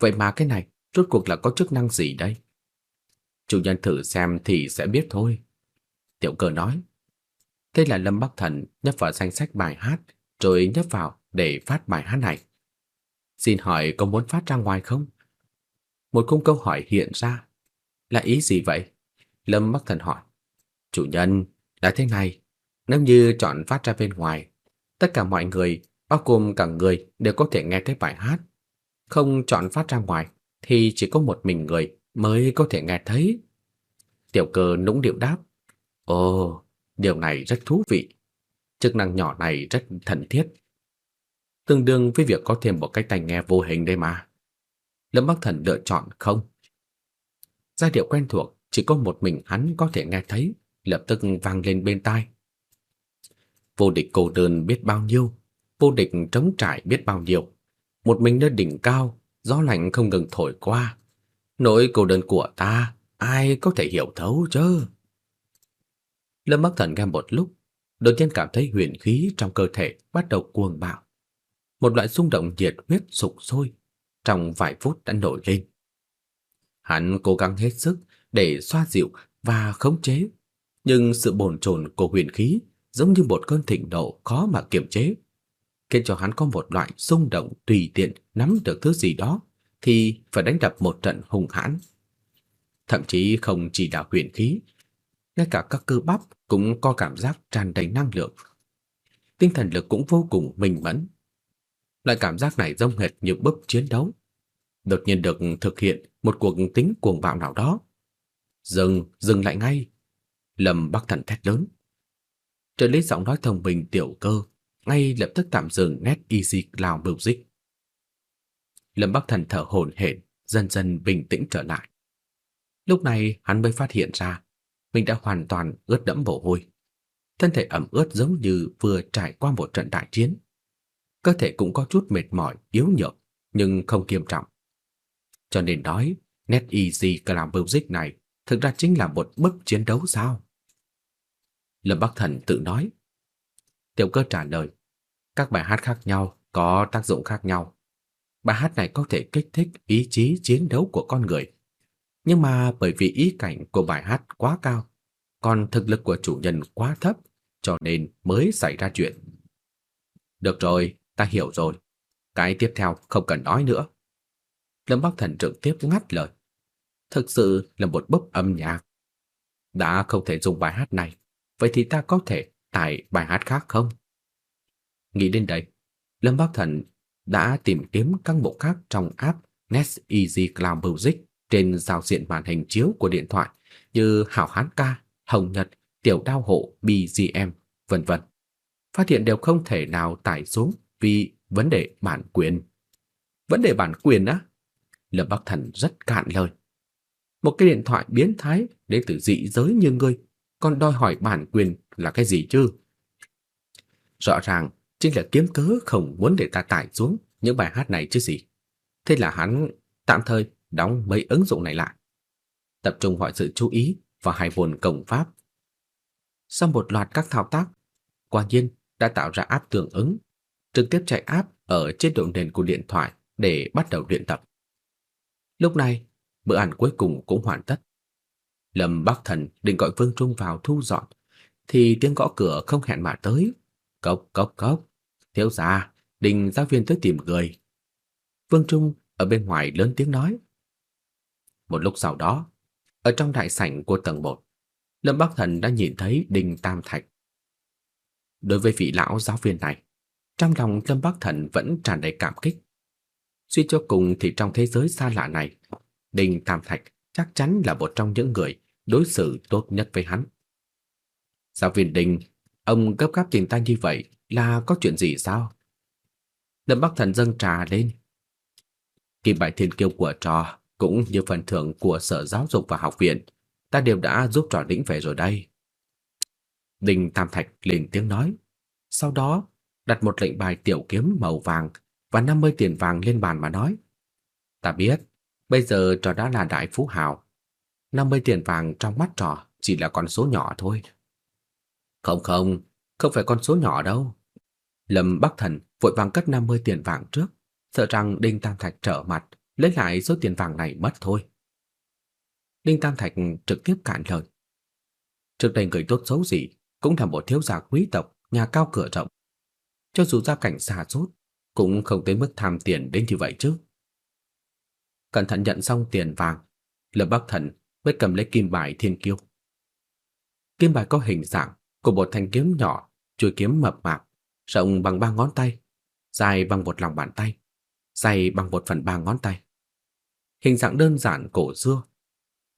Vậy mà cái này rốt cuộc là có chức năng gì đây? Chủ nhân thử xem thì sẽ biết thôi. Tiểu Cờ nói. Thế là Lâm Bắc Thần nhấp vào danh sách bài hát rồi nhấp vào để phát bài hát này. Xin hỏi có muốn phát ra ngoài không? Một khung câu hỏi hiện ra. Là ý gì vậy? Lâm Bắc Thần hỏi. Chủ nhân, là thế này, nếu như chọn phát ra bên ngoài, tất cả mọi người, bao gồm cả người đều có thể nghe thấy bài hát. Không chọn phát ra ngoài thì chỉ có một mình người mới có thể nghe thấy. Tiểu cơ nũng điệu đáp. Ồ, điều này rất thú vị. Chức năng nhỏ này rất thần thiết. Tương đương với việc có thêm một cái tai nghe vô hình đây mà. Lâm Bắc Thần lựa chọn không. Giai điệu quen thuộc chỉ có một mình hắn có thể nghe thấy, lập tức vang lên bên tai. Vô địch cô đơn biết bao nhiêu, vô địch trống trải biết bao nhiêu. Một mình nơi đỉnh cao, gió lạnh không ngừng thổi qua. Nỗi cô đơn của ta, ai có thể hiểu thấu chứ? Lâm Bắc Thần nghe một lúc, đột nhiên cảm thấy huyền khí trong cơ thể bắt đầu cuồng bạo. Một loại xung động nhiệt huyết sục sôi, trong vài phút đã nổi lên. Hắn cố gắng hết sức để xoa dịu và khống chế, nhưng sự bồn chồn của huyền khí giống như một cơn thịnh nộ khó mà kiềm chế, khiến cho hắn có một loại xung động tùy tiện nắm được thứ gì đó thì phải đánh đập một trận hùng hãn. Thậm chí không chỉ là huyền khí, ngay cả các cơ bắp cũng có cảm giác tràn đầy năng lượng. Tinh thần lực cũng vô cùng minh mẫn. Loại cảm giác này giống hệt như bức chiến đấu. Đột nhiên được thực hiện một cuộc tính cuồng bạo nào đó. Dừng, dừng lại ngay. Lâm Bắc Thần thét lớn. Trợ lý giọng nói thông minh tiểu cơ, ngay lập tức tạm dừng nét Easy Cloud Music. Lâm Bắc Thần thở hổn hển, dần dần bình tĩnh trở lại. Lúc này hắn mới phát hiện ra mình đã hoàn toàn ướt đẫm mồ hôi. Thân thể ẩm ướt giống như vừa trải qua một trận đại chiến. Cơ thể cũng có chút mệt mỏi, yếu nhược, nhưng không nghiêm trọng. Cho nên nói, Net Easy Cloud Music này thực ra chính là một bức chiến đấu sao? Lâm Bắc Thần tự nói. Tiểu cơ trả lời, các bài hát khác nhau có tác dụng khác nhau. Bài hát này có thể kích thích ý chí chiến đấu của con người. Nhưng mà bởi vì ý cảnh của bài hát quá cao, còn thực lực của chủ nhân quá thấp, cho nên mới xảy ra chuyện. Được rồi, ta hiểu rồi. Cái tiếp theo không cần nói nữa. Lâm Bắc Thần trực tiếp ngắt lời. thực sự là một bức âm nhạc. Đã không thể dùng bài hát này, vậy thì ta có thể tải bài hát khác không? Nghĩ đến đây, Lâm Bắc Thần đã tìm kiếm các mục khác trong app Nest Easy Cloud Music trên giao diện màn hình chiếu của điện thoại như Hảo Hán Ca, Hồng Nhật, Tiểu Đao Hộ, BGM, vân vân. Phát hiện đều không thể nào tải xuống vì vấn đề bản quyền. Vấn đề bản quyền á? Lâm Bắc Thần rất cạn lời. Một cái điện thoại biến thái đến từ dị giới như ngươi, còn đòi hỏi bản quyền là cái gì chứ? Rõ ràng chính là kiếm cớ không muốn để ta tải xuống những bài hát này chứ gì. Thế là hắn tạm thời đóng mấy ứng dụng này lại, tập trung mọi sự chú ý vào hai vồn cổng pháp. Sau một loạt các thao tác, quả nhiên đã tạo ra áp tương ứng, trực tiếp chạy áp ở trên độ nền của điện thoại để bắt đầu luyện tập. Lúc này, bữa ăn cuối cùng cũng hoàn tất. Lâm Bắc Thần định gọi Vương Trung vào thu dọn, thì tiếng gõ cửa không hẹn mà tới. Cốc cốc cốc, thiếu gia, đình giáo viên tới tìm người. Vương Trung ở bên ngoài lớn tiếng nói. Một lúc sau đó, ở trong đại sảnh của tầng 1, Lâm Bắc Thần đã nhìn thấy Đinh Tam Thạch. Đối với vị lão giáo viên này, trong lòng Lâm Bắc Thần vẫn tràn đầy cảm kích. Suy cho cùng thì trong thế giới xa lạ này, Đinh Tam Thạch chắc chắn là một trong những người đối xử tốt nhất với hắn. Giáo viên Đinh, ông gấp gáp tìm ta như vậy là có chuyện gì sao? Lâm Bắc Thần dâng trà lên. Kim bài thiên kiêu của trò cũng như phần thưởng của Sở Giáo dục và Học viện, ta đều đã giúp trò lĩnh về rồi đây. Đinh Tam Thạch lên tiếng nói, sau đó đặt một lệnh bài tiểu kiếm màu vàng và 50 tiền vàng lên bàn mà nói. Ta biết, bây giờ trò đã là đại phú hào. 50 tiền vàng trong mắt trò chỉ là con số nhỏ thôi. Không không, không phải con số nhỏ đâu. Lâm Bắc Thần vội vàng cất 50 tiền vàng trước, sợ rằng Đinh Tam Thạch trở mặt, lấy lại số tiền vàng này mất thôi. Đinh Tam Thạch trực tiếp cản lời. Trước đây người tốt xấu gì cũng là một thiếu gia quý tộc, nhà cao cửa rộng. Cho dù gia cảnh xa sút cũng không tới mức tham tiền đến như vậy chứ. Cẩn thận nhận xong tiền vàng, Lâm Bắc Thần mới cầm lấy kim bài thiên kiêu. Kim bài có hình dạng của một thanh kiếm nhỏ, chuôi kiếm mập mạp, rộng bằng ba ngón tay, dài bằng một lòng bàn tay, dày bằng một phần ba ngón tay. Hình dạng đơn giản cổ xưa,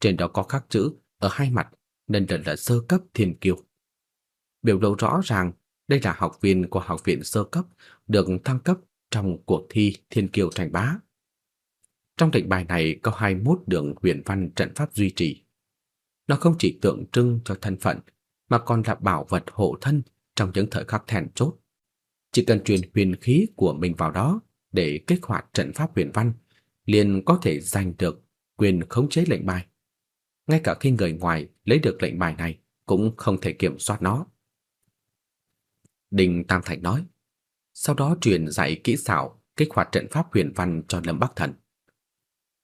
trên đó có khắc chữ ở hai mặt nên là, là sơ cấp thiên kiêu. Biểu lộ rõ ràng đây là học viên của học viện sơ cấp được thăng cấp trong cuộc thi thiên kiêu tranh bá. Trong lệnh bài này có 21 đường huyền văn trận pháp duy trì. Nó không chỉ tượng trưng cho thân phận mà còn là bảo vật hộ thân trong những thời khắc then chốt. Chỉ cần truyền huyền khí của mình vào đó để kích hoạt trận pháp huyền văn, liền có thể giành được quyền khống chế lệnh bài. Ngay cả khi người ngoài lấy được lệnh bài này cũng không thể kiểm soát nó. Đinh Tam Thành nói, sau đó truyền dạy kỹ xảo kích hoạt trận pháp huyền văn cho Lâm Bắc Thần.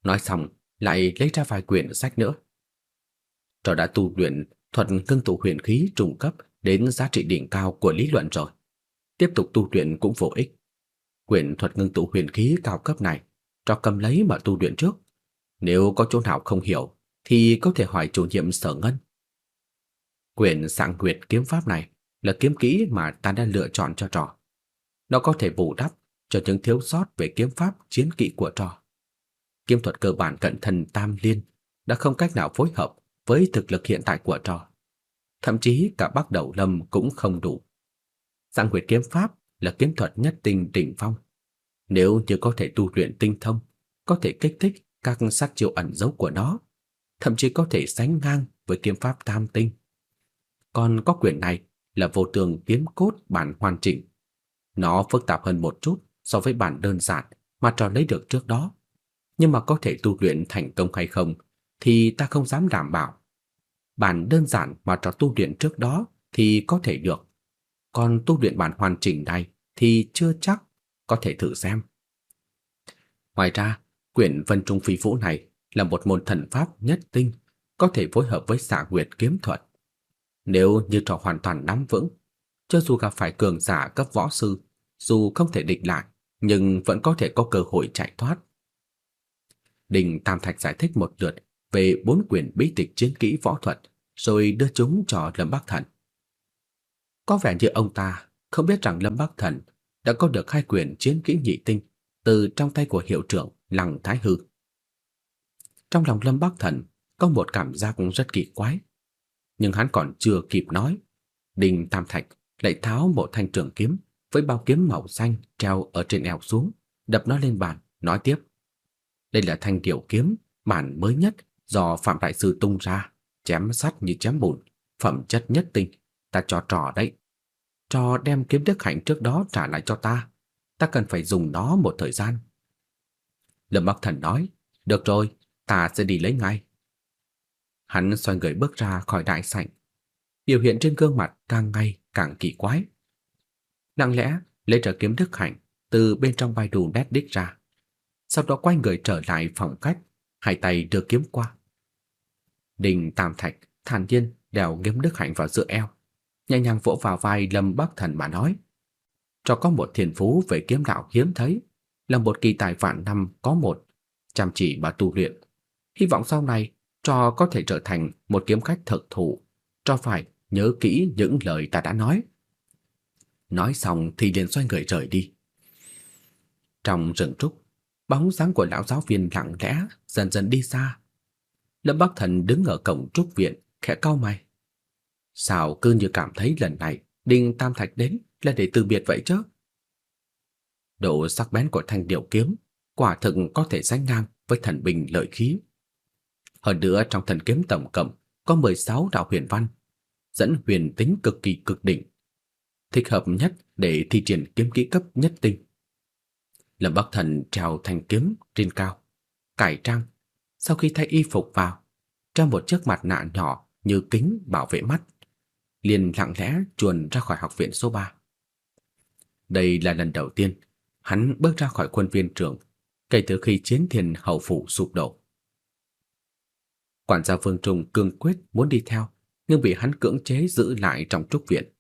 Nói xong, lại lấy ra vài quyển sách nữa. Trò đã tu luyện thuật ngưng tụ huyền khí trung cấp đến giá trị đỉnh cao của lý luận rồi. Tiếp tục tu luyện cũng vô ích. Quyển thuật ngưng tụ huyền khí cao cấp này, trò cầm lấy mà tu luyện trước. Nếu có chỗ nào không hiểu, thì có thể hỏi chủ nhiệm sở ngân. Quyển sạng nguyệt kiếm pháp này là kiếm kỹ mà ta đã lựa chọn cho trò. Nó có thể bù đắp cho những thiếu sót về kiếm pháp chiến kỹ của trò. Kiếm thuật cơ bản cận thân tam liên đã không cách nào phối hợp với thực lực hiện tại của trò. Thậm chí cả Bắc Đầu Lâm cũng không đủ. Giang huyệt kiếm pháp là kiếm thuật nhất tinh đỉnh phong. Nếu như có thể tu luyện tinh thông, có thể kích thích các sát chiêu ẩn dấu của nó, thậm chí có thể sánh ngang với kiếm pháp tam tinh. Còn có quyển này là vô tường kiếm cốt bản hoàn chỉnh. Nó phức tạp hơn một chút so với bản đơn giản mà trò lấy được trước đó. Nhưng mà có thể tu luyện thành công hay không thì ta không dám đảm bảo. Bản đơn giản mà trò tu luyện trước đó thì có thể được. Còn tu luyện bản hoàn chỉnh này thì chưa chắc có thể thử xem. Ngoài ra, quyển Vân Trung Phi Vũ này là một môn thần pháp nhất tinh, có thể phối hợp với xạ nguyệt kiếm thuật. Nếu như trò hoàn toàn nắm vững, cho dù gặp phải cường giả cấp võ sư, dù không thể địch lại, nhưng vẫn có thể có cơ hội chạy thoát. Đình Tam Thạch giải thích một lượt về bốn quyển bí tịch chiến kỹ võ thuật, rồi đưa chúng cho Lâm Bắc Thần. Có vẻ như ông ta không biết rằng Lâm Bắc Thần đã có được hai quyển chiến kỹ nhị tinh từ trong tay của hiệu trưởng Lăng Thái Hư. Trong lòng Lâm Bắc Thần có một cảm giác rất kỳ quái, nhưng hắn còn chưa kịp nói, Đình Tam Thạch lại tháo bộ thanh trường kiếm với bao kiếm màu xanh treo ở trên eo xuống, đập nó lên bàn, nói tiếp. Đây là thanh tiểu kiếm bản mới nhất do Phạm Đại Sư tung ra, chém sắt như chém bùn, phẩm chất nhất tinh, ta cho trò đấy. Trò đem kiếm đức hạnh trước đó trả lại cho ta, ta cần phải dùng nó một thời gian. Lâm Bắc Thần nói, được rồi, ta sẽ đi lấy ngay. Hắn xoay người bước ra khỏi đại sảnh. Biểu hiện trên gương mặt càng ngày càng kỳ quái. Lặng lẽ lấy trở kiếm đức hạnh từ bên trong vai đù đét đích ra. Sau đó quay người trở lại phòng khách, hai tay đưa kiếm qua. Đình Tam Thạch thản nhiên đèo kiếm đức hạnh vào giữa eo, nhẹ nhàng vỗ vào vai Lâm Bắc Thần mà nói: "Cho có một thiên phú về kiếm đạo hiếm thấy, là một kỳ tài vạn năm có một, chăm chỉ mà tu luyện, hy vọng sau này cho có thể trở thành một kiếm khách thực thụ, cho phải nhớ kỹ những lời ta đã nói." Nói xong thì liền xoay người rời đi. Trong rừng trúc, bóng dáng của lão giáo viên lặng lẽ dần dần đi xa. Lâm Bắc Thần đứng ở cổng trúc viện, khẽ cau mày. Sao cứ như cảm thấy lần này Đinh Tam Thạch đến là để từ biệt vậy chứ? Độ sắc bén của thanh điệu kiếm quả thực có thể sánh ngang với thần bình lợi khí. Hơn nữa trong thần kiếm tổng cộng có 16 đạo huyền văn, dẫn huyền tính cực kỳ cực đỉnh, thích hợp nhất để thi triển kiếm kỹ cấp nhất tinh. Lâm Bắc Thần trào thanh kiếm trên cao, cải trang, sau khi thay y phục vào, trong một chiếc mặt nạ nhỏ như kính bảo vệ mắt, liền lặng lẽ chuồn ra khỏi học viện số 3. Đây là lần đầu tiên hắn bước ra khỏi quân viên trường kể từ khi chiến thiền hậu phủ sụp đổ. Quản gia Phương Trung cương quyết muốn đi theo, nhưng bị hắn cưỡng chế giữ lại trong trúc viện.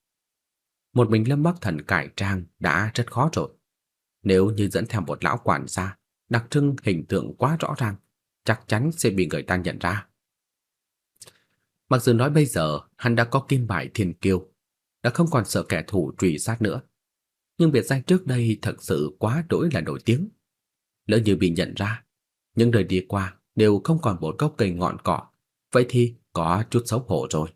Một mình Lâm Bắc Thần cải trang đã rất khó rồi. Nếu như dẫn theo một lão quản gia, đặc trưng hình tượng quá rõ ràng, chắc chắn sẽ bị người ta nhận ra. Mặc dù nói bây giờ hắn đã có kim bài thiên kiêu, đã không còn sợ kẻ thù truy sát nữa, nhưng biệt danh trước đây thật sự quá đỗi là nổi tiếng. Lỡ như bị nhận ra, những đời đi qua đều không còn một gốc cây ngọn cỏ, vậy thì có chút xấu hổ rồi.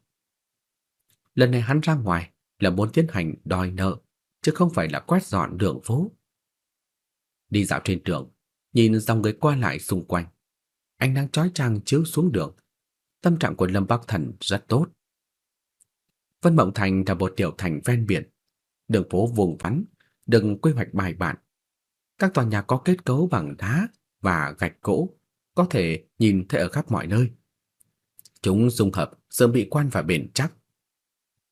Lần này hắn ra ngoài là muốn tiến hành đòi nợ, chứ không phải là quét dọn đường phố. Đi dạo trên đường, nhìn dòng người qua lại xung quanh, ánh nắng chói chang chiếu xuống đường, tâm trạng của Lâm Bắc Thần rất tốt. Vân Mộng Thành là một tiểu thành ven biển, đường phố vuông vắn, đường quy hoạch bài bản. Các tòa nhà có kết cấu bằng đá và gạch gỗ, có thể nhìn thấy ở khắp mọi nơi. Chúng dung hợp, sớm bị quan và bền chắc.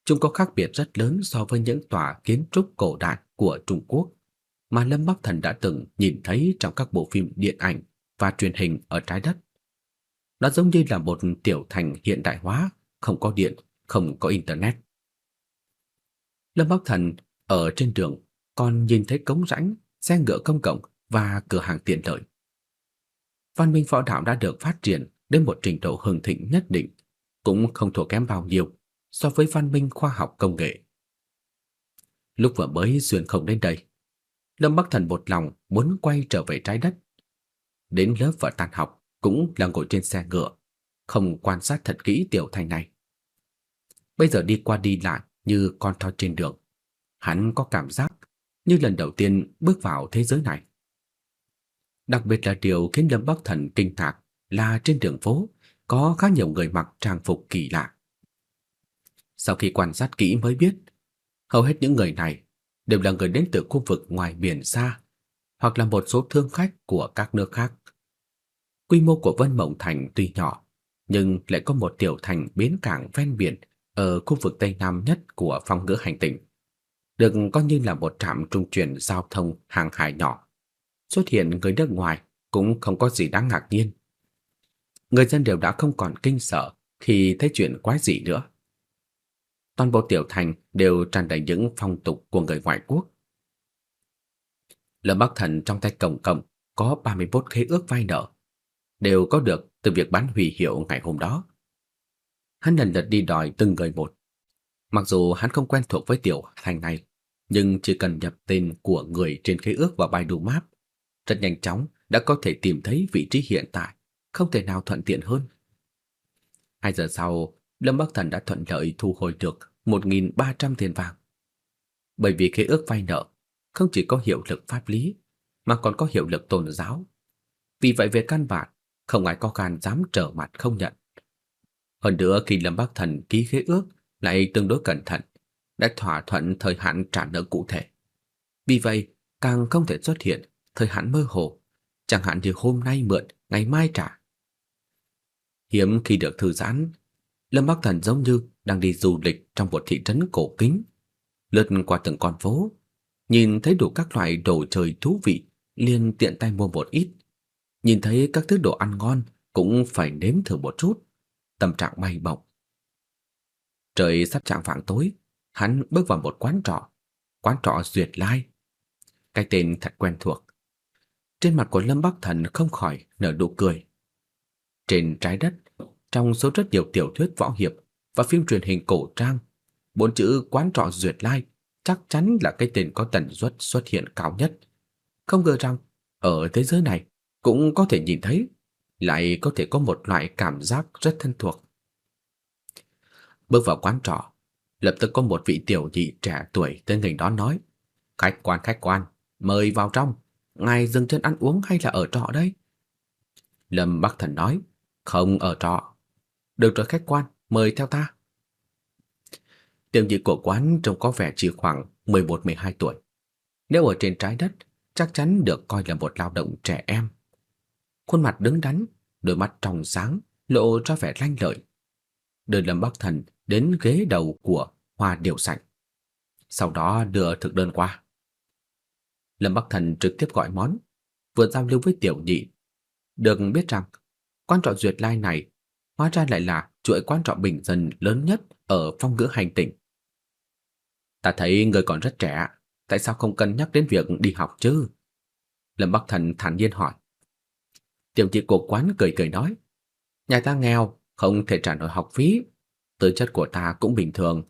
Chúng có khác biệt rất lớn so với những tòa kiến trúc cổ đại của Trung Quốc mà Lâm Bắc Thần đã từng nhìn thấy trong các bộ phim điện ảnh và truyền hình ở trái đất. Nó giống như là một tiểu thành hiện đại hóa, không có điện, không có internet. Lâm Bắc Thần ở trên đường còn nhìn thấy cống rãnh, xe ngựa công cộng và cửa hàng tiện lợi. Văn minh võ đạo đã được phát triển đến một trình độ hưng thịnh nhất định, cũng không thua kém bao nhiêu so với văn minh khoa học công nghệ. Lúc vừa mới xuyên không đến đây, Lâm Bắc Thần một lòng muốn quay trở về trái đất. Đến lớp và tan học cũng là ngồi trên xe ngựa, không quan sát thật kỹ tiểu thành này. Bây giờ đi qua đi lại như con thoi trên đường, hắn có cảm giác như lần đầu tiên bước vào thế giới này. Đặc biệt là điều khiến Lâm Bắc Thần kinh ngạc là trên đường phố có khá nhiều người mặc trang phục kỳ lạ. Sau khi quan sát kỹ mới biết, hầu hết những người này đều là người đến từ khu vực ngoài biển xa, hoặc là một số thương khách của các nước khác. Quy mô của Vân Mộng Thành tuy nhỏ, nhưng lại có một tiểu thành bến cảng ven biển ở khu vực tây nam nhất của phong ngữ hành tinh, được coi như là một trạm trung chuyển giao thông hàng hải nhỏ. Xuất hiện người nước ngoài cũng không có gì đáng ngạc nhiên. Người dân đều đã không còn kinh sợ khi thấy chuyện quái dị nữa toàn bộ tiểu thành đều tràn đầy những phong tục của người ngoại quốc. Lâm Bắc Thần trong tay cổng cổng có 31 khế ước vay nợ. đều có được từ việc bán hủy hiệu ngày hôm đó. Hắn lần lượt đi đòi từng người một. Mặc dù hắn không quen thuộc với tiểu thành này, nhưng chỉ cần nhập tên của người trên khế ước vào Baidu Map, rất nhanh chóng đã có thể tìm thấy vị trí hiện tại, không thể nào thuận tiện hơn. Hai giờ sau, Lâm Bắc Thần đã thuận lợi thu hồi được 1.300 tiền vàng. Bởi vì khế ước vay nợ không chỉ có hiệu lực pháp lý, mà còn có hiệu lực tôn giáo. Vì vậy về căn bản, không ai có gan dám trở mặt không nhận. Hơn nữa khi Lâm Bắc Thần ký khế ước lại tương đối cẩn thận, đã thỏa thuận thời hạn trả nợ cụ thể. Vì vậy, càng không thể xuất hiện thời hạn mơ hồ, chẳng hạn như hôm nay mượn, ngày mai trả. Hiếm khi được thư giãn, Lâm Bắc Thần giống như đang đi du lịch trong một thị trấn cổ kính, lướt qua từng con phố, nhìn thấy đủ các loại đồ chơi thú vị, liền tiện tay mua một ít. Nhìn thấy các thứ đồ ăn ngon cũng phải nếm thử một chút, tâm trạng bay bổng. Trời sắp chạng vạng tối, hắn bước vào một quán trọ, quán trọ Duyệt Lai. Cái tên thật quen thuộc. Trên mặt của Lâm Bắc Thần không khỏi nở nụ cười. Trên trái đất, trong số rất nhiều tiểu thuyết võ hiệp và phim truyền hình cổ trang, bốn chữ quán trọ Duyệt Lai chắc chắn là cái tên có tần suất xuất hiện cao nhất. Không ngờ rằng ở thế giới này cũng có thể nhìn thấy, lại có thể có một loại cảm giác rất thân thuộc. Bước vào quán trọ, lập tức có một vị tiểu nhị trẻ tuổi tới nghênh đó nói: "Khách quan, khách quan, mời vào trong, ngài dừng chân ăn uống hay là ở trọ đây?" Lâm Bắc Thần nói: "Không ở trọ." "Được rồi khách quan, mời theo ta." Tiểu nhị của quán trông có vẻ chỉ khoảng 11-12 tuổi. Nếu ở trên trái đất, chắc chắn được coi là một lao động trẻ em. Khuôn mặt đứng đắn, đôi mắt trong sáng, lộ ra vẻ lanh lợi. Đưa Lâm Bắc Thần đến ghế đầu của Hoa điều Sảnh. Sau đó đưa thực đơn qua. Lâm Bắc Thần trực tiếp gọi món, vừa giao lưu với tiểu nhị. Được biết rằng, quan trọ duyệt lai này hóa ra lại là chuỗi quan trọ bình dân lớn nhất ở phong ngữ hành tỉnh. Ta thấy người còn rất trẻ, tại sao không cân nhắc đến việc đi học chứ? Lâm Bắc Thần thản nhiên hỏi. Tiểu chị của quán cười cười nói, nhà ta nghèo, không thể trả nổi học phí, tư chất của ta cũng bình thường,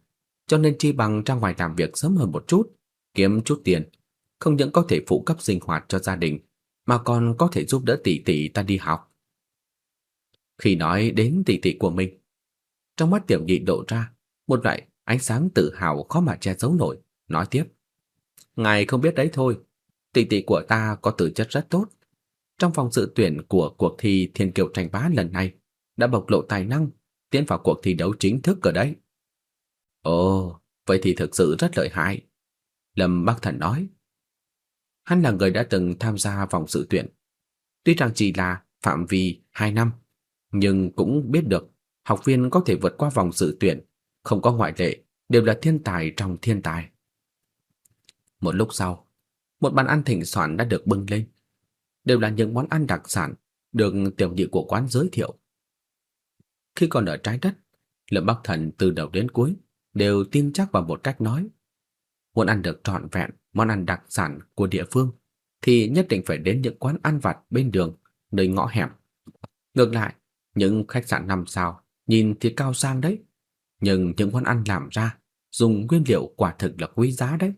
cho nên chi bằng ra ngoài làm việc sớm hơn một chút, kiếm chút tiền, không những có thể phụ cấp sinh hoạt cho gia đình, mà còn có thể giúp đỡ tỷ tỷ ta đi học. Khi nói đến tỷ tỷ của mình, trong mắt tiểu nhị lộ ra một loại ánh sáng tự hào khó mà che giấu nổi, nói tiếp: "Ngài không biết đấy thôi, tỷ tỷ của ta có tư chất rất tốt. Trong vòng dự tuyển của cuộc thi Thiên Kiều tranh bá lần này, đã bộc lộ tài năng, tiến vào cuộc thi đấu chính thức ở đấy." "Ồ, vậy thì thực sự rất lợi hại." Lâm Bắc Thần nói. Hắn là người đã từng tham gia vòng dự tuyển. Tuy rằng chỉ là phạm vi 2 năm, nhưng cũng biết được học viên có thể vượt qua vòng dự tuyển, không có ngoại lệ, đều là thiên tài trong thiên tài. Một lúc sau, một bàn ăn thịnh soạn đã được bưng lên, đều là những món ăn đặc sản được tiểu nhị của quán giới thiệu. Khi còn ở trái đất, Lâm Bắc Thần từ đầu đến cuối đều tin chắc vào một cách nói. Muốn ăn được trọn vẹn món ăn đặc sản của địa phương thì nhất định phải đến những quán ăn vặt bên đường, nơi ngõ hẻm. Ngược lại, những khách sạn năm sao nhìn thì cao sang đấy, nhưng những món ăn làm ra dùng nguyên liệu quả thực là quý giá đấy.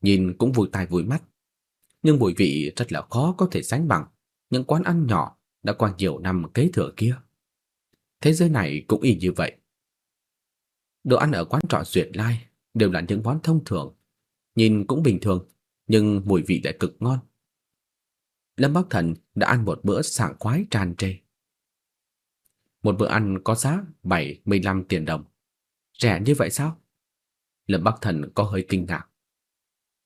Nhìn cũng vui tai vui mắt, nhưng mùi vị rất là khó có thể sánh bằng những quán ăn nhỏ đã qua nhiều năm kế thừa kia. Thế giới này cũng y như vậy. Đồ ăn ở quán trọ Duyệt Lai đều là những món thông thường, nhìn cũng bình thường, nhưng mùi vị lại cực ngon. Lâm Bắc Thần đã ăn một bữa sảng khoái tràn trề. Một bữa ăn có giá 75 tiền đồng. Rẻ như vậy sao? Lâm Bắc Thần có hơi kinh ngạc.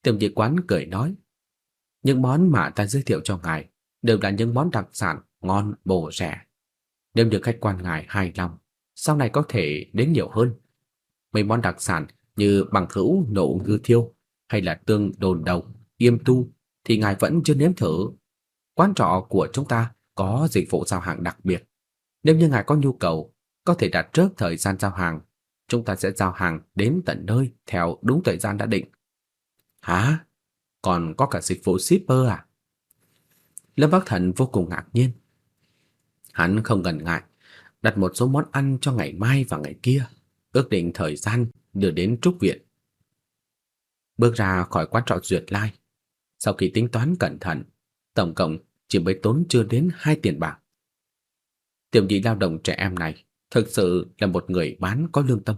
Tiệm dịch quán cười nói, những món mà ta giới thiệu cho ngài đều là những món đặc sản ngon bổ rẻ. Nếu được khách quan ngài hài lòng, sau này có thể đến nhiều hơn. Mấy món đặc sản như bằng hữu nộ ngư thiêu hay là tương đồn đầu, yêm tu thì ngài vẫn chưa nếm thử. Quán trọ của chúng ta có dịch vụ giao hàng đặc biệt. Nếu như ngài có nhu cầu, có thể đặt trước thời gian giao hàng, chúng ta sẽ giao hàng đến tận nơi theo đúng thời gian đã định. Hả? Còn có cả dịch vụ shipper à? Lâm Bắc Thần vô cùng ngạc nhiên. Hắn không ngần ngại, đặt một số món ăn cho ngày mai và ngày kia, ước định thời gian đưa đến trúc viện. Bước ra khỏi quán trọ duyệt lai, sau khi tính toán cẩn thận, tổng cộng chỉ mới tốn chưa đến hai tiền bạc. Tiểu nhị lao động trẻ em này thực sự là một người bán có lương tâm.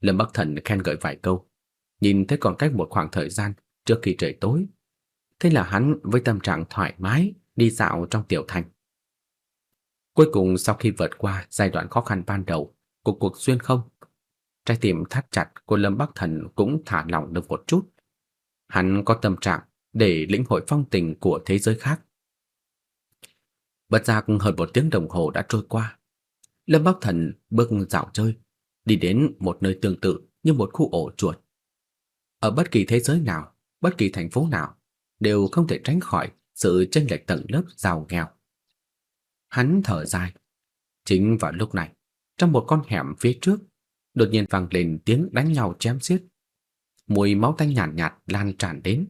Lâm Bắc Thần khen gợi vài câu, nhìn thấy còn cách một khoảng thời gian trước khi trời tối. Thế là hắn với tâm trạng thoải mái đi dạo trong tiểu thành. Cuối cùng sau khi vượt qua giai đoạn khó khăn ban đầu của cuộc xuyên không, trái tim thắt chặt của Lâm Bắc Thần cũng thả lỏng được một chút. Hắn có tâm trạng để lĩnh hội phong tình của thế giới khác. Bất giác hơn một tiếng đồng hồ đã trôi qua. Lâm Bắc Thần bước dạo chơi, đi đến một nơi tương tự như một khu ổ chuột. Ở bất kỳ thế giới nào, bất kỳ thành phố nào, đều không thể tránh khỏi sự chênh lệch tầng lớp giàu nghèo. Hắn thở dài. Chính vào lúc này, trong một con hẻm phía trước, đột nhiên vang lên tiếng đánh nhau chém giết. Mùi máu tanh nhàn nhạt, nhạt lan tràn đến.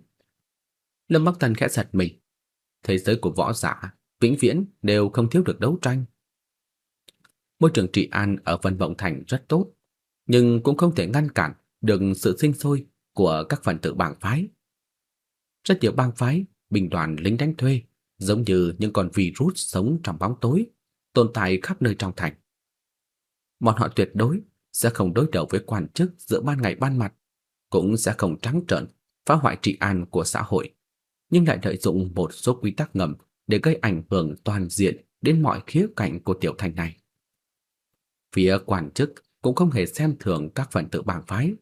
Lâm Bắc Thần khẽ giật mình. Thế giới của võ giả vĩnh viễn đều không thiếu được đấu tranh. Môi trường trị an ở Vân Vọng Thành rất tốt, nhưng cũng không thể ngăn cản được sự sinh sôi của các phần tử bang phái. Rất nhiều bang phái, binh đoàn lính đánh thuê, giống như những con virus sống trong bóng tối, tồn tại khắp nơi trong thành. Bọn họ tuyệt đối sẽ không đối đầu với quan chức giữa ban ngày ban mặt, cũng sẽ không trắng trợn phá hoại trị an của xã hội, nhưng lại lợi dụng một số quy tắc ngầm để gây ảnh hưởng toàn diện đến mọi khía cạnh của tiểu thành này. Phía quan chức cũng không hề xem thường các phần tử bang phái.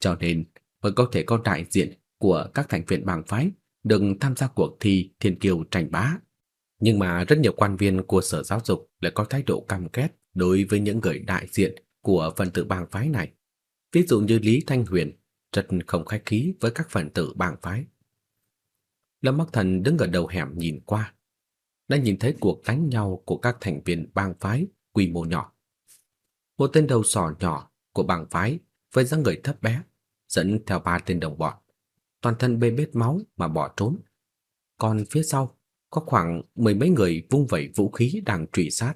Cho nên, mới có thể có đại diện của các thành viên bang phái được tham gia cuộc thi thiên kiều tranh bá. Nhưng mà rất nhiều quan viên của sở giáo dục lại có thái độ căm ghét đối với những người đại diện của phần tử bang phái này. Ví dụ như Lý Thanh Huyền rất không khách khí với các phần tử bang phái. Lâm Bắc Thần đứng ở đầu hẻm nhìn qua, đã nhìn thấy cuộc đánh nhau của các thành viên bang phái quy mô nhỏ. Một tên đầu sỏ nhỏ của bang phái với dáng người thấp bé, dẫn theo ba tên đồng bọn, toàn thân bê bết máu mà bỏ trốn. Còn phía sau có khoảng mười mấy người vung vẩy vũ khí đang truy sát.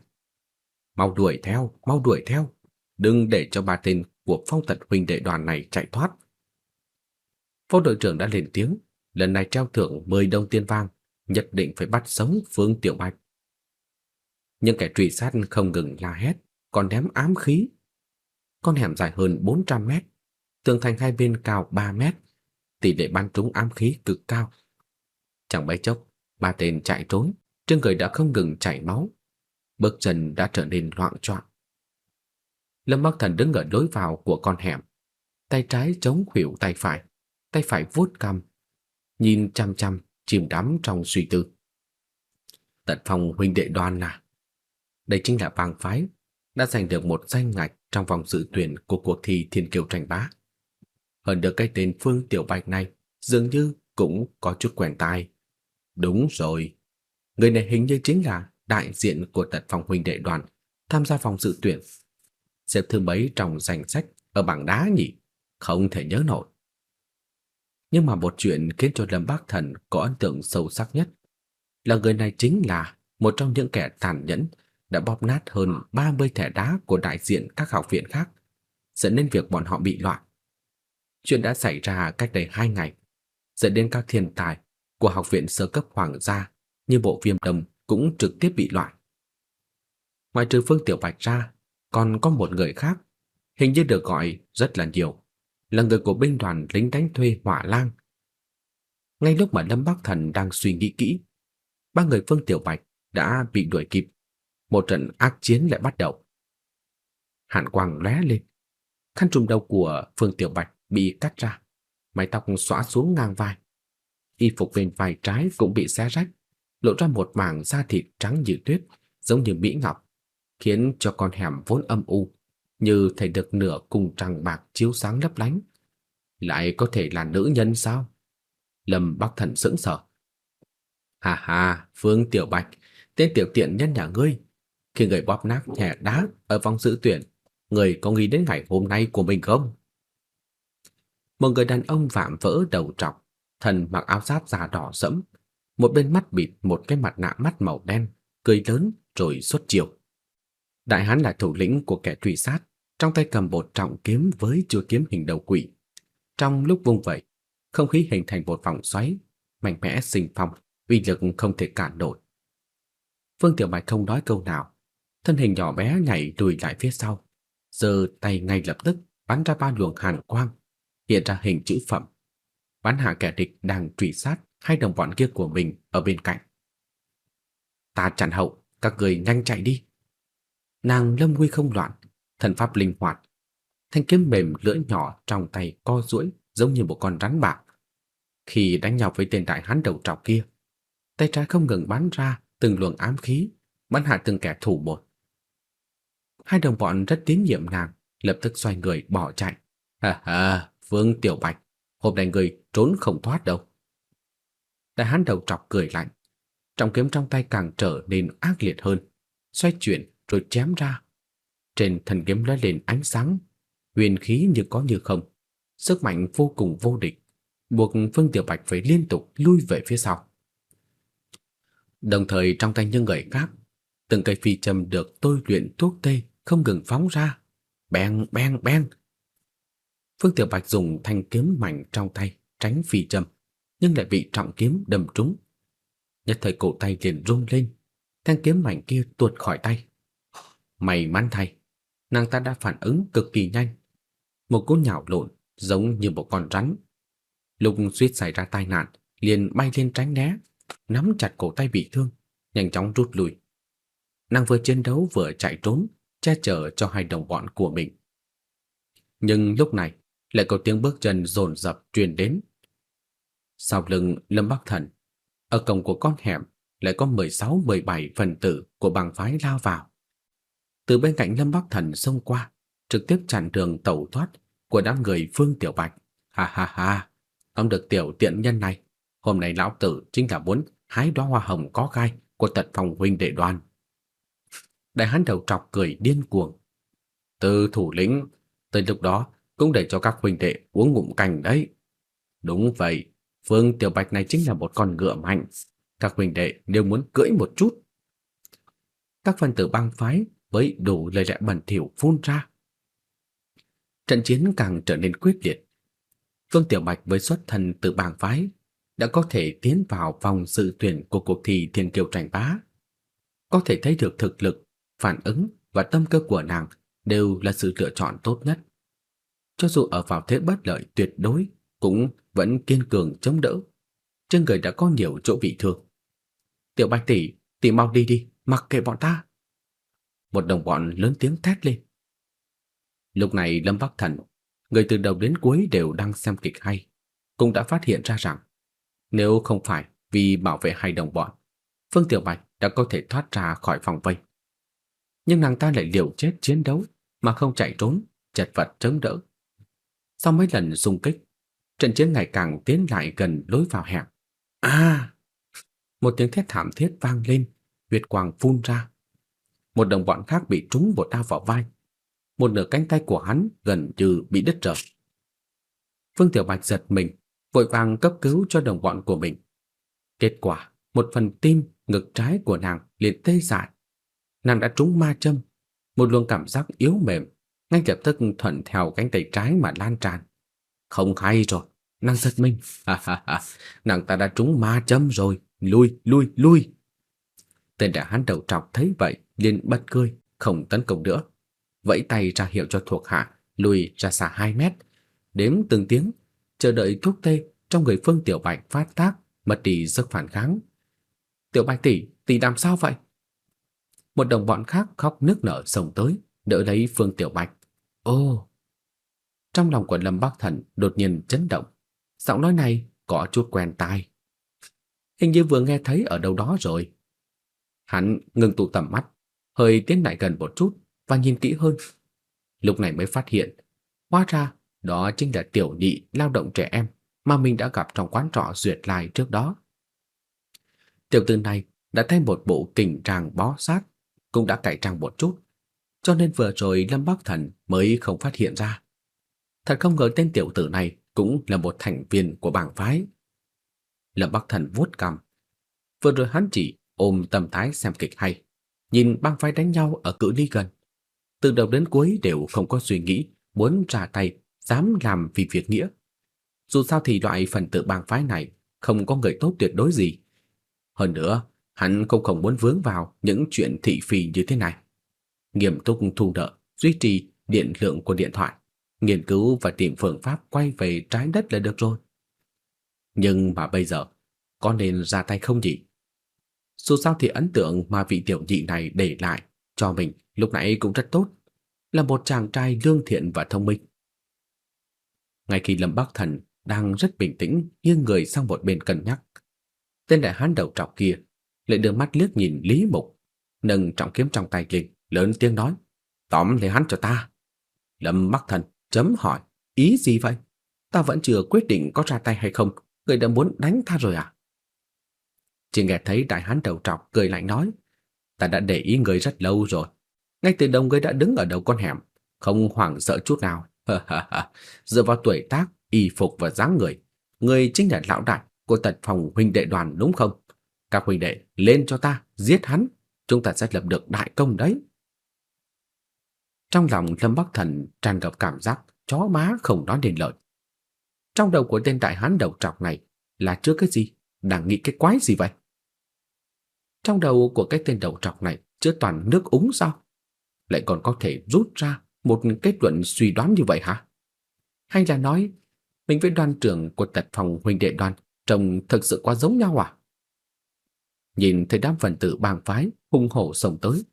Mau đuổi theo, mau đuổi theo, đừng để cho ba tên của phong tật huynh đệ đoàn này chạy thoát. Phó đội trưởng đã lên tiếng, lần này treo thưởng 10 đồng tiền vàng, nhất định phải bắt sống Phương Tiểu Bạch. Nhưng kẻ truy sát không ngừng la hét, còn ném ám khí. Con hẻm dài hơn 400 mét, tường thành hai bên cao 3 mét, tỷ lệ bắn trúng ám khí cực cao. Chẳng mấy chốc, ba tên chạy trốn, trên người đã không ngừng chảy máu, bước chân đã trở nên loạn choạng. Lâm Bắc Thần đứng ở đối vào của con hẻm, tay trái chống khuỷu tay phải, tay phải vuốt cằm, nhìn chăm chăm, chìm đắm trong suy tư. Tận phòng huynh đệ đoàn là đây chính là bang phái đã giành được một danh ngạch trong vòng dự tuyển của cuộc thi Thiên Kiều tranh bá. Hơn được cái tên Phương Tiểu Bạch này dường như cũng có chút quen tai. Đúng rồi, người này hình như chính là đại diện của tật phòng huynh đệ đoàn tham gia vòng dự tuyển. Xếp thứ mấy trong danh sách ở bảng đá nhỉ? Không thể nhớ nổi. Nhưng mà một chuyện khiến cho Lâm Bác Thần có ấn tượng sâu sắc nhất là người này chính là một trong những kẻ tàn nhẫn đã bóp nát hơn 30 thẻ đá của đại diện các học viện khác, dẫn đến việc bọn họ bị loạn. Chuyện đã xảy ra cách đây hai ngày, dẫn đến các thiên tài của học viện sơ cấp hoàng gia như bộ viêm Đầm cũng trực tiếp bị loại. Ngoài trừ Phương Tiểu Bạch ra, còn có một người khác, hình như được gọi rất là nhiều, là người của binh đoàn lính đánh thuê Hỏa Lang. Ngay lúc mà Lâm Bắc Thần đang suy nghĩ kỹ, ba người Phương Tiểu Bạch đã bị đuổi kịp. Một trận ác chiến lại bắt đầu. Hàn quang lóe lên, khăn trùm đầu của Phương Tiểu Bạch bị cắt ra, mái tóc xõa xuống ngang vai. Y phục bên vai trái cũng bị xé rách, lộ ra một mảng da thịt trắng như tuyết, giống như mỹ ngọc, khiến cho con hẻm vốn âm u như thấy được nửa cùng trăng bạc chiếu sáng lấp lánh. Lại có thể là nữ nhân sao? Lâm Bắc Thần sững sờ. Hà hà, Phương Tiểu Bạch, tên tiểu tiện nhân nhà ngươi, khi người bóp nát thẻ đá ở vòng dự tuyển, người có nghĩ đến ngày hôm nay của mình không? Một người đàn ông vạm vỡ đầu trọc, thần mặc áo giáp da đỏ sẫm, một bên mắt bịt một cái mặt nạ mắt màu đen, cười lớn rồi xuất chiêu. Đại hán là thủ lĩnh của kẻ truy sát, trong tay cầm một trọng kiếm với chuôi kiếm hình đầu quỷ. Trong lúc vung vậy, không khí hình thành một vòng xoáy, mạnh mẽ sinh phong, uy lực không thể cản nổi. Phương Tiểu Bạch không nói câu nào, thân hình nhỏ bé nhảy lùi lại phía sau, giơ tay ngay lập tức bắn ra ba luồng hàn quang, hiện ra hình chữ phẩm, bắn hạ kẻ địch đang truy sát hai đồng bọn kia của mình ở bên cạnh. Ta chặn hậu, các người nhanh chạy đi. Nàng lâm Quy không loạn, thần pháp linh hoạt, thanh kiếm mềm lưỡi nhỏ trong tay co duỗi giống như một con rắn bạc. Khi đánh nhau với tên đại hán đầu trọc kia, tay trái không ngừng bắn ra từng luồng ám khí, bắn hạ từng kẻ thù một. Hai đồng bọn rất tín nhiệm nàng, lập tức xoay người bỏ chạy. Ha ha, Vương Tiểu Bạch, hôm nay người trốn không thoát đâu. Đại hán đầu trọc cười lạnh, trọng kiếm trong tay càng trở nên ác liệt hơn, xoay chuyển rồi chém ra. Trên thần kiếm lóe lên ánh sáng, huyền khí như có như không, sức mạnh vô cùng vô địch, buộc Phương Tiểu Bạch phải liên tục lui về phía sau. Đồng thời trong tay những người khác, từng cây phi châm được tôi luyện thuốc tê không ngừng phóng ra, beng beng beng. Phương Tiểu Bạch dùng thanh kiếm mảnh trong tay tránh phi châm, nhưng lại bị trọng kiếm đâm trúng. Nhất thời cổ tay liền rung lên, thanh kiếm mảnh kia tuột khỏi tay. May mắn thay, nàng ta đã phản ứng cực kỳ nhanh. Một cú nhào lộn giống như một con rắn. Lục suýt xảy ra tai nạn, liền bay lên tránh né, nắm chặt cổ tay bị thương, nhanh chóng rút lui. Nàng vừa chiến đấu vừa chạy trốn, che chở cho hai đồng bọn của mình. Nhưng lúc này, lại có tiếng bước chân dồn dập truyền đến. Sau lưng Lâm Bắc Thần, ở cổng của con hẻm lại có 16-17 phần tử của bang phái lao vào. Từ bên cạnh Lâm Bắc Thần xông qua, trực tiếp chặn đường tẩu thoát của đám người Phương Tiểu Bạch. Ha ha ha, ông được tiểu tiện nhân này, hôm nay lão tử chính là muốn hái đóa hoa hồng có gai của tật phòng huynh đệ đoàn. Đại hán đầu trọc cười điên cuồng. Từ thủ lĩnh, tới lúc đó cũng để cho các huynh đệ uống ngụm canh đấy. Đúng vậy, Phương Tiểu Bạch này chính là một con ngựa mạnh. Các huynh đệ đều muốn cưỡi một chút. Các phân tử băng phái với đủ lời lẽ bẩn thỉu phun ra. Trận chiến càng trở nên quyết liệt. Phương Tiểu Bạch với xuất thân từ bang phái đã có thể tiến vào vòng dự tuyển của cuộc thi Thiên Kiêu tranh bá. Có thể thấy được thực lực, phản ứng và tâm cơ của nàng đều là sự lựa chọn tốt nhất. Cho dù ở vào thế bất lợi tuyệt đối, cũng vẫn kiên cường chống đỡ. Trên người đã có nhiều chỗ bị thương. Tiểu Bạch tỷ, tỷ mau đi đi, mặc kệ bọn ta. Một đồng bọn lớn tiếng thét lên. Lúc này Lâm Bắc Thần, người từ đầu đến cuối đều đang xem kịch hay, cũng đã phát hiện ra rằng nếu không phải vì bảo vệ hai đồng bọn, Phương Tiểu Bạch đã có thể thoát ra khỏi phòng vây. Nhưng nàng ta lại liều chết chiến đấu mà không chạy trốn, chật vật chống đỡ. Sau mấy lần xung kích, trận chiến ngày càng tiến lại gần lối vào hẻm. À! Một tiếng thét thảm thiết vang lên, huyết quang phun ra. Một đồng bọn khác bị trúng một đao vào vai. Một nửa cánh tay của hắn gần như bị đứt rời. Phương Tiểu Bạch giật mình, vội vàng cấp cứu cho đồng bọn của mình. Kết quả, một phần tim ngực trái của nàng liền tê dại. Nàng đã trúng ma châm, một luồng cảm giác yếu mềm, ngay lập tức thuận theo cánh tay trái mà lan tràn. Không hay rồi, nàng giật mình, ha ha ha, nàng ta đã trúng ma châm rồi, lui, lui, lui. Tên đại hán đầu trọc thấy vậy, liền bật cười, không tấn công nữa. Vẫy tay ra hiệu cho thuộc hạ, lùi ra xa 2 mét, đếm từng tiếng chờ đợi thuốc tê trong người Phương Tiểu Bạch phát tác, mất đi sức phản kháng. "Tiểu Bạch tỷ, tỷ làm sao vậy?" Một đồng bọn khác khóc nức nở xông tới, đỡ lấy Phương Tiểu Bạch. "Ô!" Trong lòng của Lâm Bắc Thần đột nhiên chấn động, giọng nói này có chút quen tai. Hình như vừa nghe thấy ở đâu đó rồi. Hắn ngừng tụ tầm mắt, hơi tiến lại gần một chút và nhìn kỹ hơn. Lúc này mới phát hiện, hóa ra đó chính là tiểu nhị lao động trẻ em mà mình đã gặp trong quán trọ duyệt lai trước đó. Tiểu tử này đã thay một bộ kình trang bó sát, cũng đã cải trang một chút, cho nên vừa rồi Lâm Bắc Thần mới không phát hiện ra. Thật không ngờ tên tiểu tử này cũng là một thành viên của bảng phái. Lâm Bắc Thần vuốt cằm. Vừa rồi hắn chỉ ôm tâm thái xem kịch hay, nhìn băng phái đánh nhau ở cự ly gần. Từ đầu đến cuối đều không có suy nghĩ muốn ra tay, dám làm vì việc nghĩa. Dù sao thì loại phần tử bang phái này không có người tốt tuyệt đối gì. Hơn nữa, hắn cũng không muốn vướng vào những chuyện thị phi như thế này. Nghiêm túc thu nợ, duy trì điện lượng của điện thoại, nghiên cứu và tìm phương pháp quay về trái đất là được rồi. Nhưng mà bây giờ, có nên ra tay không nhỉ? Dù sao thì ấn tượng mà vị tiểu nhị này để lại cho mình lúc nãy cũng rất tốt, là một chàng trai lương thiện và thông minh. Ngay khi Lâm Bắc Thần đang rất bình tĩnh nghiêng người sang một bên cân nhắc, tên đại hán đầu trọc kia lại đưa mắt liếc nhìn Lý Mục, nâng trọng kiếm trong tay lên, lớn tiếng nói: "Tóm lấy hắn cho ta." Lâm Bắc Thần chấm hỏi: "Ý gì vậy? Ta vẫn chưa quyết định có ra tay hay không, người đã muốn đánh ta rồi à?" Chỉ nghe thấy đại hán đầu trọc cười lạnh nói: "Ta đã để ý người rất lâu rồi, ngay từ đầu người đã đứng ở đầu con hẻm, không hoảng sợ chút nào. *laughs* Dựa vào tuổi tác, y phục và dáng người, người chính là lão đại của tật phòng huynh đệ đoàn đúng không? Các huynh đệ lên cho ta, giết hắn, chúng ta sẽ lập được đại công đấy. Trong lòng Lâm Bắc Thần tràn ngập cảm giác chó má không nói nên lời. Trong đầu của tên đại hán đầu trọc này là trước cái gì, đang nghĩ cái quái gì vậy? Trong đầu của cái tên đầu trọc này chứa toàn nước úng sao? Lại còn có thể rút ra một kết luận suy đoán như vậy hả? Hay là nói mình với đoàn trưởng của tật phòng huynh đệ đoàn trông thực sự quá giống nhau à? Nhìn thấy đám phần tử bang phái hung hổ sông tới,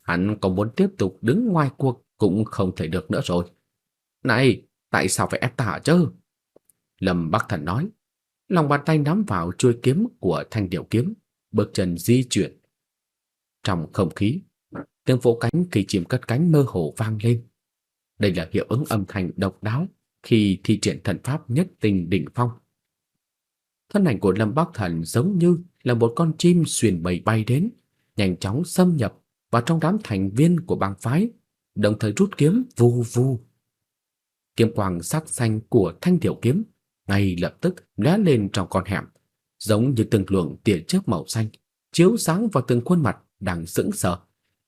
hắn còn muốn tiếp tục đứng ngoài cuộc cũng không thể được nữa rồi. Này, tại sao phải ép ta chứ? Lâm Bắc Thần nói, lòng bàn tay nắm vào chuôi kiếm của thanh điệu kiếm, bước chân di chuyển. Trong không khí, tiếng vỗ cánh kỳ chim cất cánh mơ hồ vang lên. Đây là hiệu ứng âm thanh độc đáo khi thi triển thần pháp nhất tình đỉnh phong. Thân ảnh của Lâm Bắc Thần giống như là một con chim xuyên bầy bay đến, nhanh chóng xâm nhập vào trong đám thành viên của bang phái, đồng thời rút kiếm vù vù. Kiếm quang sắc xanh của thanh tiểu kiếm ngay lập tức lóe lên trong con hẻm, giống như từng luồng tia chớp màu xanh chiếu sáng vào từng khuôn mặt đang sững sờ,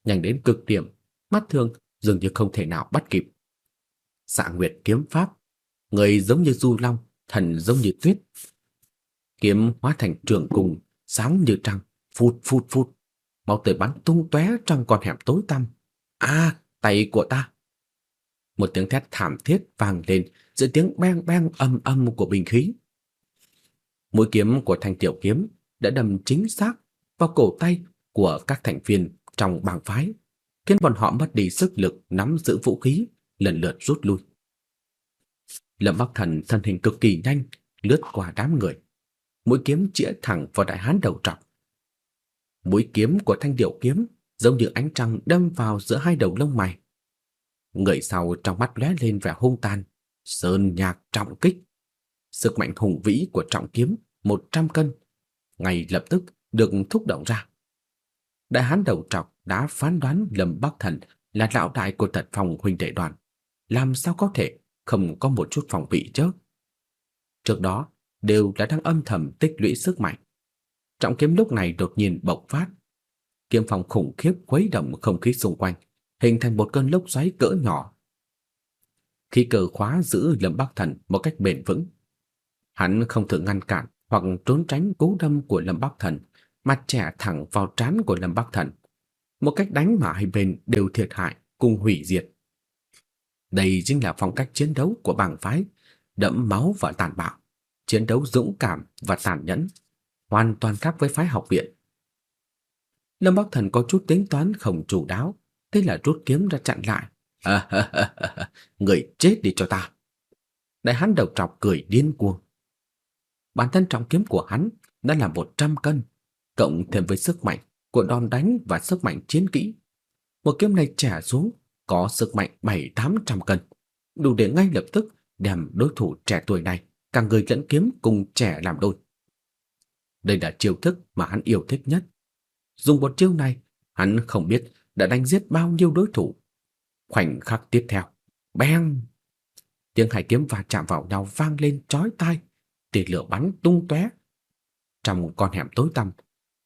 nhanh đến cực điểm, mắt thường dường như không thể nào bắt kịp. Xạ Nguyệt kiếm pháp, người giống như du long, thần giống như tuyết. Kiếm hóa thành trường cùng, sáng như trăng, phụt phụt phụt, máu tươi bắn tung tóe trong con hẻm tối tăm. A, tay của ta. Một tiếng thét thảm thiết vang lên giữa tiếng beng beng âm âm của binh khí. Mũi kiếm của thanh tiểu kiếm đã đâm chính xác vào cổ tay của các thành viên trong bang phái, khiến bọn họ mất đi sức lực nắm giữ vũ khí, lần lượt rút lui. Lâm Bắc Thần thân hình cực kỳ nhanh, lướt qua đám người, mũi kiếm chĩa thẳng vào đại hán đầu trọc. Mũi kiếm của thanh điểu kiếm giống như ánh trăng đâm vào giữa hai đầu lông mày. Người sau trong mắt lóe lên vẻ hung tàn, sơn nhạc trọng kích. Sức mạnh hùng vĩ của trọng kiếm 100 cân ngay lập tức được thúc động ra. Đại hán đầu trọc đã phán đoán Lâm Bắc Thần là lão đại của thật phòng huynh đệ đoàn. Làm sao có thể không có một chút phòng bị chứ? Trước đó, đều đã đang âm thầm tích lũy sức mạnh. Trọng kiếm lúc này đột nhiên bộc phát. Kiếm phong khủng khiếp khuấy động không khí xung quanh, hình thành một cơn lốc xoáy cỡ nhỏ. Khi cờ khóa giữ Lâm Bắc Thần một cách bền vững, hắn không thử ngăn cản hoặc trốn tránh cú đâm của Lâm Bắc Thần, mà chẻ thẳng vào trán của Lâm Bắc Thần. Một cách đánh mà hai bên đều thiệt hại, cùng hủy diệt. Đây chính là phong cách chiến đấu của bảng phái, đẫm máu và tàn bạo, chiến đấu dũng cảm và tàn nhẫn, hoàn toàn khác với phái học viện. Lâm Bắc Thần có chút tính toán không chủ đáo, thế là rút kiếm ra chặn lại. À, *laughs* người chết đi cho ta. Đại hán đầu trọc cười điên cuồng. Bản thân trọng kiếm của hắn đã là 100 cân, cộng thêm với sức mạnh của đòn đánh và sức mạnh chiến kỹ. Một kiếm này trả xuống có sức mạnh 7-800 cân, đủ để ngay lập tức đem đối thủ trẻ tuổi này cả người lẫn kiếm cùng trẻ làm đôi. Đây là chiêu thức mà hắn yêu thích nhất. Dùng một chiêu này, hắn không biết đã đánh giết bao nhiêu đối thủ. Khoảnh khắc tiếp theo, beng! Tiếng hai kiếm va chạm vào nhau vang lên chói tai, tia lửa bắn tung tóe. Trong con hẻm tối tăm,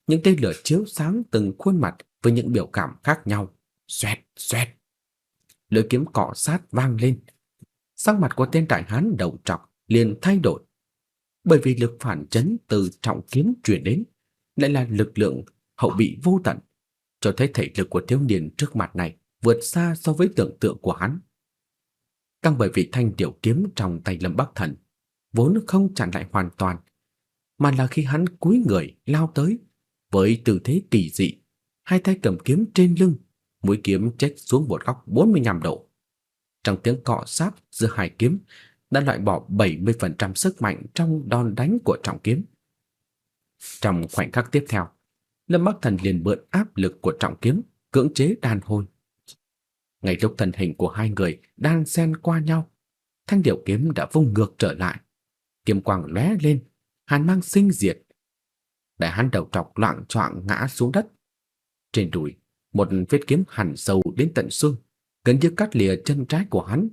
Những tia lửa chiếu sáng từng khuôn mặt với những biểu cảm khác nhau. Xoẹt, xoẹt. Lưỡi kiếm cọ sát vang lên. Sắc mặt của tên đại hán đầu trọc liền thay đổi. Bởi vì lực phản chấn từ trọng kiếm truyền đến lại là lực lượng hậu bị vô tận, cho thấy thể lực của thiếu niên trước mặt này vượt xa so với tưởng tượng của hắn. Càng bởi vì thanh tiểu kiếm trong tay Lâm Bắc Thần vốn không chặn lại hoàn toàn, mà là khi hắn cúi người lao tới với tư thế kỳ dị, hai tay cầm kiếm trên lưng, mũi kiếm chếch xuống một góc 45 độ. Trong tiếng cọ sát giữa hai kiếm đã loại bỏ 70% sức mạnh trong đòn đánh của trọng kiếm. Trong khoảnh khắc tiếp theo, Lâm Bắc Thần liền mượn áp lực của trọng kiếm cưỡng chế đàn hồn. Ngay lúc thân hình của hai người đang xen qua nhau, thanh điệu kiếm đã vung ngược trở lại. Kiếm quang lóe lên, hàn mang sinh diệt. Đại hắn đầu trọc loạn choạng ngã xuống đất. Trên đùi, một vết kiếm hằn sâu đến tận xương, gần như cắt lìa chân trái của hắn.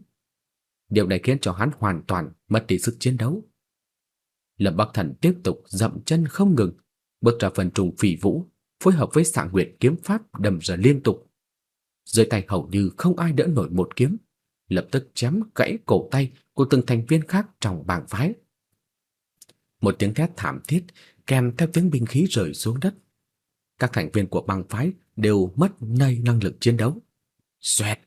Điều này khiến cho hắn hoàn toàn mất đi sức chiến đấu. Lâm Bắc Thần tiếp tục dậm chân không ngừng, bước ra phần trùng phỉ vũ, phối hợp với xạ nguyệt kiếm pháp đâm ra liên tục. Dưới tay hầu như không ai đỡ nổi một kiếm, lập tức chém gãy cổ tay của từng thành viên khác trong bảng phái. Một tiếng thét thảm thiết kèm theo tiếng binh khí rơi xuống đất. Các thành viên của băng phái đều mất ngay năng lực chiến đấu. Xoẹt!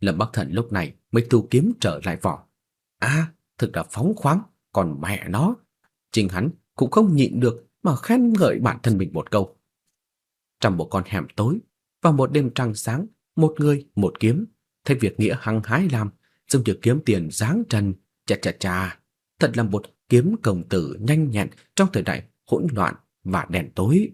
Lâm Bắc Thần lúc này mới tu kiếm trở lại vỏ. A, thực là phóng khoáng, còn mẹ nó, trình hắn cũng không nhịn được mà khen ngợi bản thân mình một câu. Trong một con hẻm tối, vào một đêm trăng sáng, một người, một kiếm, thấy việc nghĩa hăng hái làm, dùng được kiếm tiền giáng trần, chà chà chà, thật là một kiếm công tử nhanh nhẹn trong thời đại hỗn loạn và đen tối.